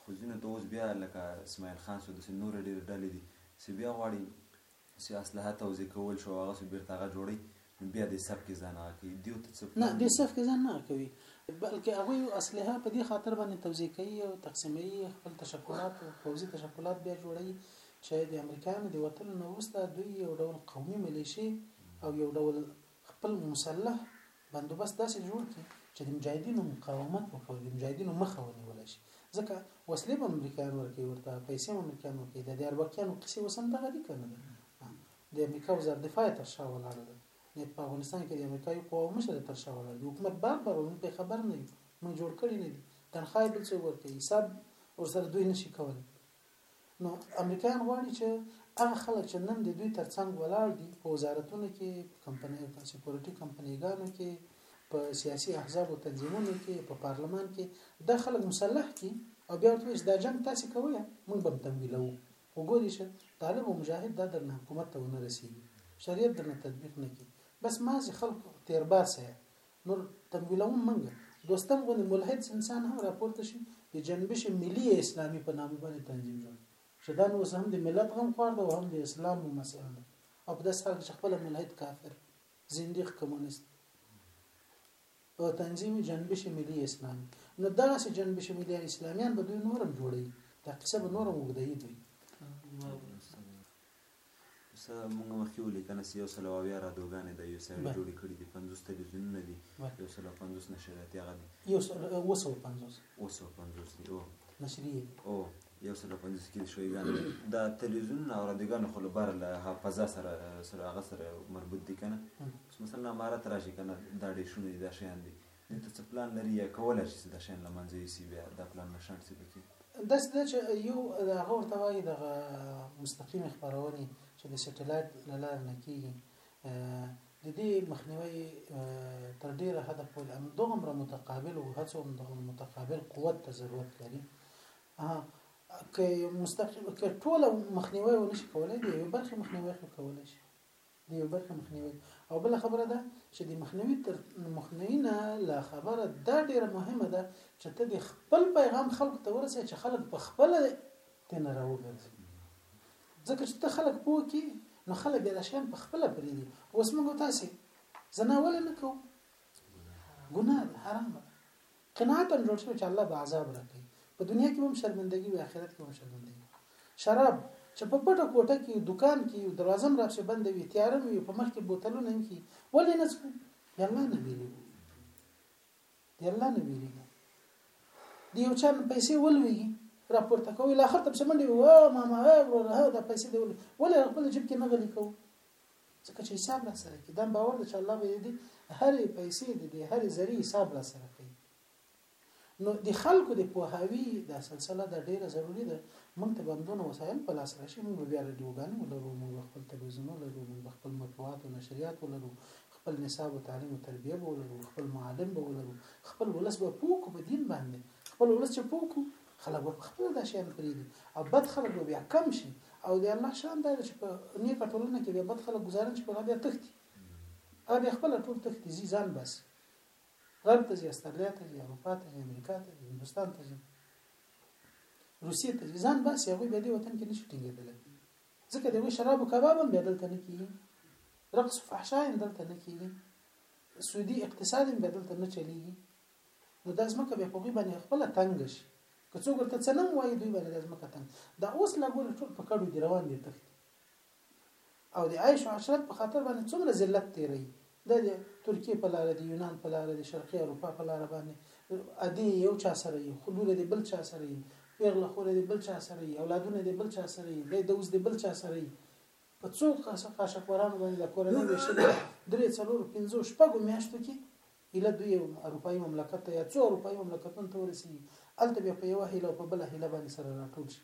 خو ځینو ته اوس بیا لکه اسماعیل خان سو داسې نورې ډېرې ډلې دي چې بیا غواړي څه اسلحه توزیع کول شو هغه څه بیرته هغه جوړي نو بیا دې صف کې ځان هغه کوي دیو ته څه نه دې صف کې ځان نه کوي بلکې هغه اسلحه په دې خاطر باندې توزیع کوي او تقسیموي خپل تشکلات او پوځي تشکلات بیا جوړي چې د امریکایانو د وتلو نه وروسته دوی یو ډول قومي ملیشي او یو ډول خپل مسلح بندوبست داسې جوړ کړي چې د مجاهدینو مقاومت وکړي د مجاهدینو مخه ونیول شي ځکه وسلې به امریکایان ورکوي ورته پیسې هم امریکایان ورکوي د اربکیانو قصې اوس هم دغه دي که نه د امریکا وزارت دفاع تر شا ولاړه ده نو په افغانستان کې د امریکا یو قواو مشر تر شا ولاړ دی حکومت بار بار موږ په خبر نه یو موږ جوړ کړی نه دي تنخواه بل څه ورکوي حساب ورسره دوی نشي کولی نو امریکایان غواړي چې هغه خلک چې نن د دوی ترڅنګ ولاړ دي په وزارتونو کې په کمپنۍ په سکیورټي کمپنیګانو کې په سیاسي احزاب او تنظیمونو کې په پارلمان کې دا خلک مسلح کی او بیا ورته وایي دا جنگ تاسو کوی موږ به تمویلو وګورئ چې طالب او مجاهد دا درنه حکومت ته ونه رسیږي شریعت درنه تطبیق نه کی بس مازی خلک تیرباسه نور تمویلوم منګه دوستم غونې ملحد انسان هم راپورته شي د جنبش ملي اسلامي په نامه باندې تنظیم جوړ چې دا نو اوس هم د ملت غم خوار ده او هم د اسلام ممثل ده او په داسې حال کې چې خپل ملحد کافر زنديق کمونست او تنظیم جنبش ملي اسلامي نو دغسې جنبش ملي اسلامیان به دوی نورم جوړوي دا قصه به نورم اوږدوي دوی څه مونږ مخکې ولي کنه څه یو سل او اویا رادوګانې د یو سړي جوړې کړي دي پنځوس تلویزیونونه دي یو سل او پنځوس نشریاتي هغه دي یو سل اووه سوه پنځوس اووه سوه پنځوس دي او نشریې او یو سل او پنځوس کې شویګان دا تلویزیونونه او رادیوګانو خو له بره له فضا سره سره هغه سره مربوط دي کنه مثلا امارت راشي کنه دا ډېشونه دي دا شیان دي دلته څه پلان لري یا کولای شي چې دا شیان له منځه یوسي بیا دا پلان نه شنډ شي پکې داسې ده چې یو هغه ورته وایي دغه مستقیمې خپرونې چې د سټلایټ له لارې نه کېږي د دې مخنیوی تر ډیره حده پورې همدومره متقابل او هڅو همدومره متقابل قوت ته ضرورت لري که مستقیم که ټول مخنیوی ونشي کولای دی یو برخه مخنیوی خو کولای شي د یوې برخې مخنیوی او بله خبره ده چې د مخنیوي تر مخنیوي نه لا خبره دا ډیره مهمه ده چې ته د خپل پیغام خلکو ته ورسې چې خلک په خپل دین راوګرځي ځکه چې ته خلک پوه کی نو خلک د شین په خپل پرې دي اوس موږ تاسو زنا ولې نه کوو ګناه ده حرام ده قناعت هم جوړ شوی چې الله به عذاب راکړي په دنیا کې هم شرمندګي وي آخرت کې هم شرمندګي شراب چې په پټه کوټه کې دکان کې دروازه هم راخشه بند وي تیارم وي په مخ کې بوتلونه هم کې ولې نه څکو دی الله نه ویلي دی الله نه ویلي دی یو چا پیسې ولوي راپورته کوي لا خطر څه منډي و ماما ورور ها دا پیسې دی ولې خپل جیب کې نه غلي کوو ځکه چې حساب را سره کوي دا باور دی چې الله به دې هرې پیسې دې دې هرې ذری حساب را سره کوي نو د خلکو د پوهاوی دا سلسله دا ډیره ضروری ده موږ ته بندونه وسایل په لاس راشي موږ بیا رادیوګان ولرو موږ خپل تلویزیون ولرو موږ خپل مطبوعات او نشریات ولرو خپل نصاب او تعلیم او تربیه ولرو خپل معلم ولرو خپل ولس به پوکو په دین باندې خپل ولس چې پوکو خلک به پخپله دا شیان پرېږدي او بد خلک به بیا کم شي او د الله شان دا دی چې په نیکه ټولنه کې بیا بد خلک ګزارن شي په بیا تښتي هغه بیا خپل ټول تښتي ځي ځان باسي غرب ته ځي استرالیا ته ځي اروپا ته ځي امریکا ته ځي هندوستان ته ځي روسیې ته ځي ځان باسي هغوی بیا دې وطن کې نشي ټینګېدلی ځکه د هغوی شراب و کباب هم بیا دلته نه کېږي رقص فحشا هم دلته نه کېږي سودي اقتصاد هم بیا دلته نه چلېږي نو دا ځمکه بیا په هغوی باندې خپله تنګه شي که څوک ورته څه نه هم وایي دوی باندې دا ځمکه تنګ دا اوس لا ګورې ټول په کډو دي روان دي تښتي او د عیش او عشرت په خاطر باندې څومره ذلت تېروي دا د ترکیې په لاره د یونان په لاره د شرقي اروپا په لاره باندې ادي یو چا سره یې خلوله د بل چا سره یې پیغله خوره د بل چا سره یې اولادونه د بل چا سره یې د دوز د بل چا سره یې په څو قاشقورانو باندې د کورنۍ ویشل درې څلور پنځو شپږو میاشتو کې هیله دوی یو اروپایي مملکت ته یا څو اروپایي مملکتونو ته ورسیږي هلته بیا په یوه هیله او په بله هیله باندې سره راټول شي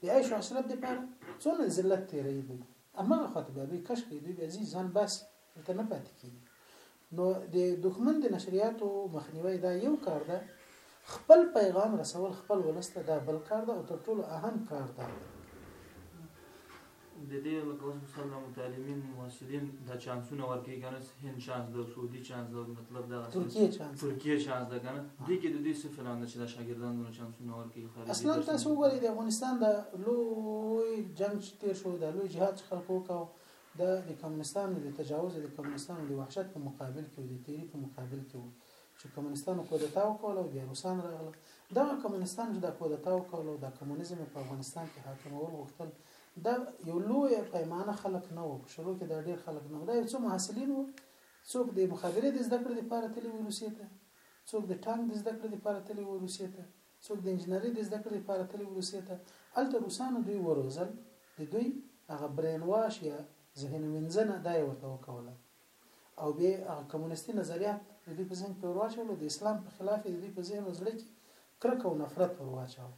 د عیش او عشرت دپاره څونه ذلت تېروي دوی هماغه خوا ته بیا دوی کش کوي دوی بیا ځي ځان باسي هلته نه پاتې کېږي نو د دښمن د نشریاتو مخنیوی دا یو کار ده خپل پیغام رسول خپل ولسته دا بل کار ده او تر ټولو اهم کار ده ددې لکه اوس مثال دا متعلمین محصلین دا چانسونه ورکوي کنه هند چانس ده سعودي چانس ده مطلب دا ترکیه چانس ترکیه چانس ده کنه دې کې د دې څه فلان چې دا شاګردان نور چانسونه ورکوي خارج اصلا تاسو وګورئ د افغانستان د لوی جنگ چې تیر شو د لوی جهاد خلکو کو د د کمونستانو د تجاوز د کمونستانو د وحشت په مقابل کې د تیری په مقابل کې چې کمونستانو کودتا وکوله او بیا روسان راغله دغه کمونستان چې دا کودتا وکوله او دا کمونیزم په افغانستان کې حاکمول غوښتل دا یو لوی پیمانه خلک نه وو په شروع کې دا ډیر خلک نه وو دا یو څو محصلین وو څوک د مخابره د زده کړې لپاره تللی وو روسیې ته څوک د ټانک د زده کړې لپاره تللی وو روسیې ته څوک د انجنیری د زده کړې لپاره تللی وو روسیې ته هلته روسانو دوی وروزل د دوی هغه برین واش یا ذهن وینځنه دا یې ورته وکوله او به هغه کمونیستي نظریات د دوی په ذهن کې ورواچول د اسلام په خلاف د دوی په ذهن او زړه کې کرکه او نفرت ورواچاو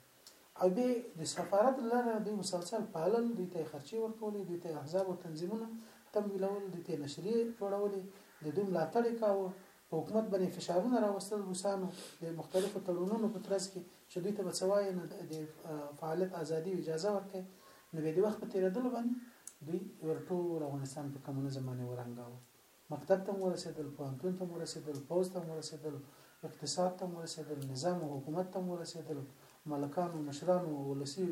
او به د سفارت لاره دوی مسلسل پالل دوی ته خرچي ورکولې دوی ته احزاب او تنظیمونه تمویلول دوی ته نشریه جوړولې د دوی ملاتړ کاوه په حکومت باندې فشارونه راوستل روسانو د مختلفو تړونونو په ترڅ کې چې دوی ته بچوای نه د فعالیت ازادي او اجازه ورکړي نو بیا د وخت په تېرېدلو باندې دوی ور ټول افغانستان په کمونیزم باندې ورنګاوه مکتب ته مو رسېدل پوهنتون ته مو رسېدل پوځ ته مو رسېدل اقتصاد ته مو رسېدل نظام او حکومت ته مو رسېدل ملکانو مشرانو ولسی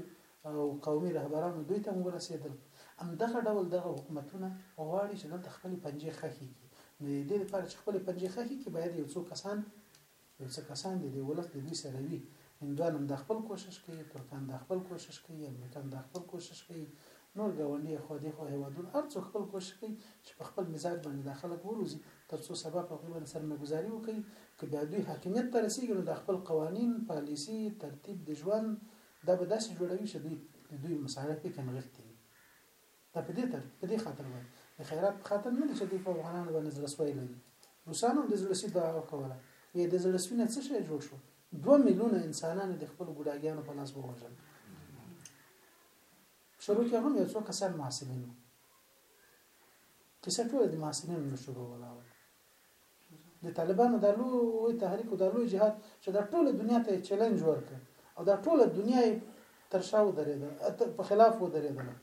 او قومي رهبرانو دوی ته مو رسېدل همدغه ډول دغه حکومتونه غواړي چې دلته خپلې پنجې ښخې کړي نو د دې لپاره چې خپلې پنجې ښخې کړي باید یو څو کسان یو څه کسان دي د ولس د دوی سره وي هندوان هم دا خپل کوشش کوي ترکان دا خپل کوشش کوي امریکان دا خپل کوشش کوي نور ګاونډي خو دې خو هیوادون هر څو خپل کوشش کوي چې په خپل مزاج باندې دا خلک وروزي ترڅو سبا په غیبه سرمایه گذاري وکړي که بیا دوی حاکمیت ته رسیږي نو دا خپل قوانین پالیسی ترتیب د ژوند دا به داسې جوړوي چې دوی د دوی مصارف کې نغښتي دا په دې تر په دې خاطر وای د خیرات په خاطر نه دي چې دوی په افغانانو باندې زړه سوی لري روسانو هم د زړه سوي دعا وکوله یې د زړه سوي نه څه شی جوړ شو دوه میلیونه انسانان د خپل ګډاګیانو په لاس ووژل شروع کې هم یو څو کسان محصلین وو کیسه ټوله د محصلینو نه شروع ولاوه د طالبانو دا لوی تحریک او دا لوی جهاد چې دا ټوله دنیا ته چیلنج ورکړ او دا ټوله دنیا تر شا ودرېده په خلاف ودرېدله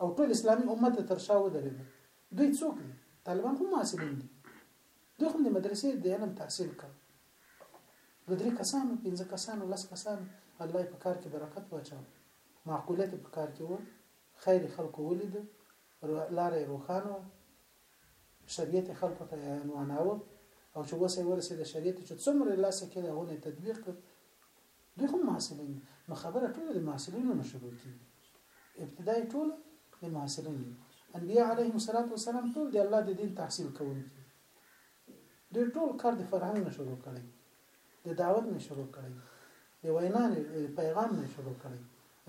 او ټول اسلامي امت تر شا ودرېده دوی څوک دي طالبان هم محصلین دي دوی هم د مدرسې د علم تحصیل کړ د درې کسانو پنځه کسانو لس کسانو الله په کار کې برکت واچاو معقولیت په کار کې و خیر خلکو ولید لارې روښانه شریعت خلکو ته عنواناوه او چې وسه ورسېده شریعت چې څومره لاسه کې دا هونه تطبیق کړ دوی هم محصلین دي نو خبره ټوله د محصلینو نه شروع کیږي ابتدای ټوله د محصلین دي انبیاء علیهم الصلاۃ والسلام ټول د الله د دین تحصیل کوونکي دوی ټول کار د فرهنګ نه شروع کړي د دعوت نه شروع کړي د وینا نه پیغام نه شروع کړي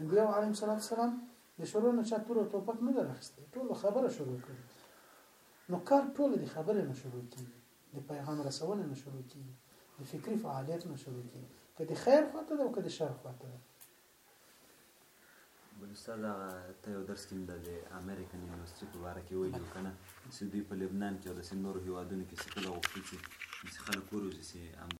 انبیاء علیهم الصلاه والسلام د شروع نه چا تور توپک نه درخسته ټول خبره شروع کړي نو کار ټول د خبره نه شروع کیږي د پیغام رسونه نه شروع کیږي د فکری فعالیت نه شروع کیږي که د خیر خواته ده او که د شر خواته ده بل استاد هغه ته یو درس کې د امریکن یونیورسيټي په اړه کې ویلو کنه چې دوی په لبنان کې او د سیمې نورو هیوادونو کې څه کله غوښتي چې خلک وروزي چې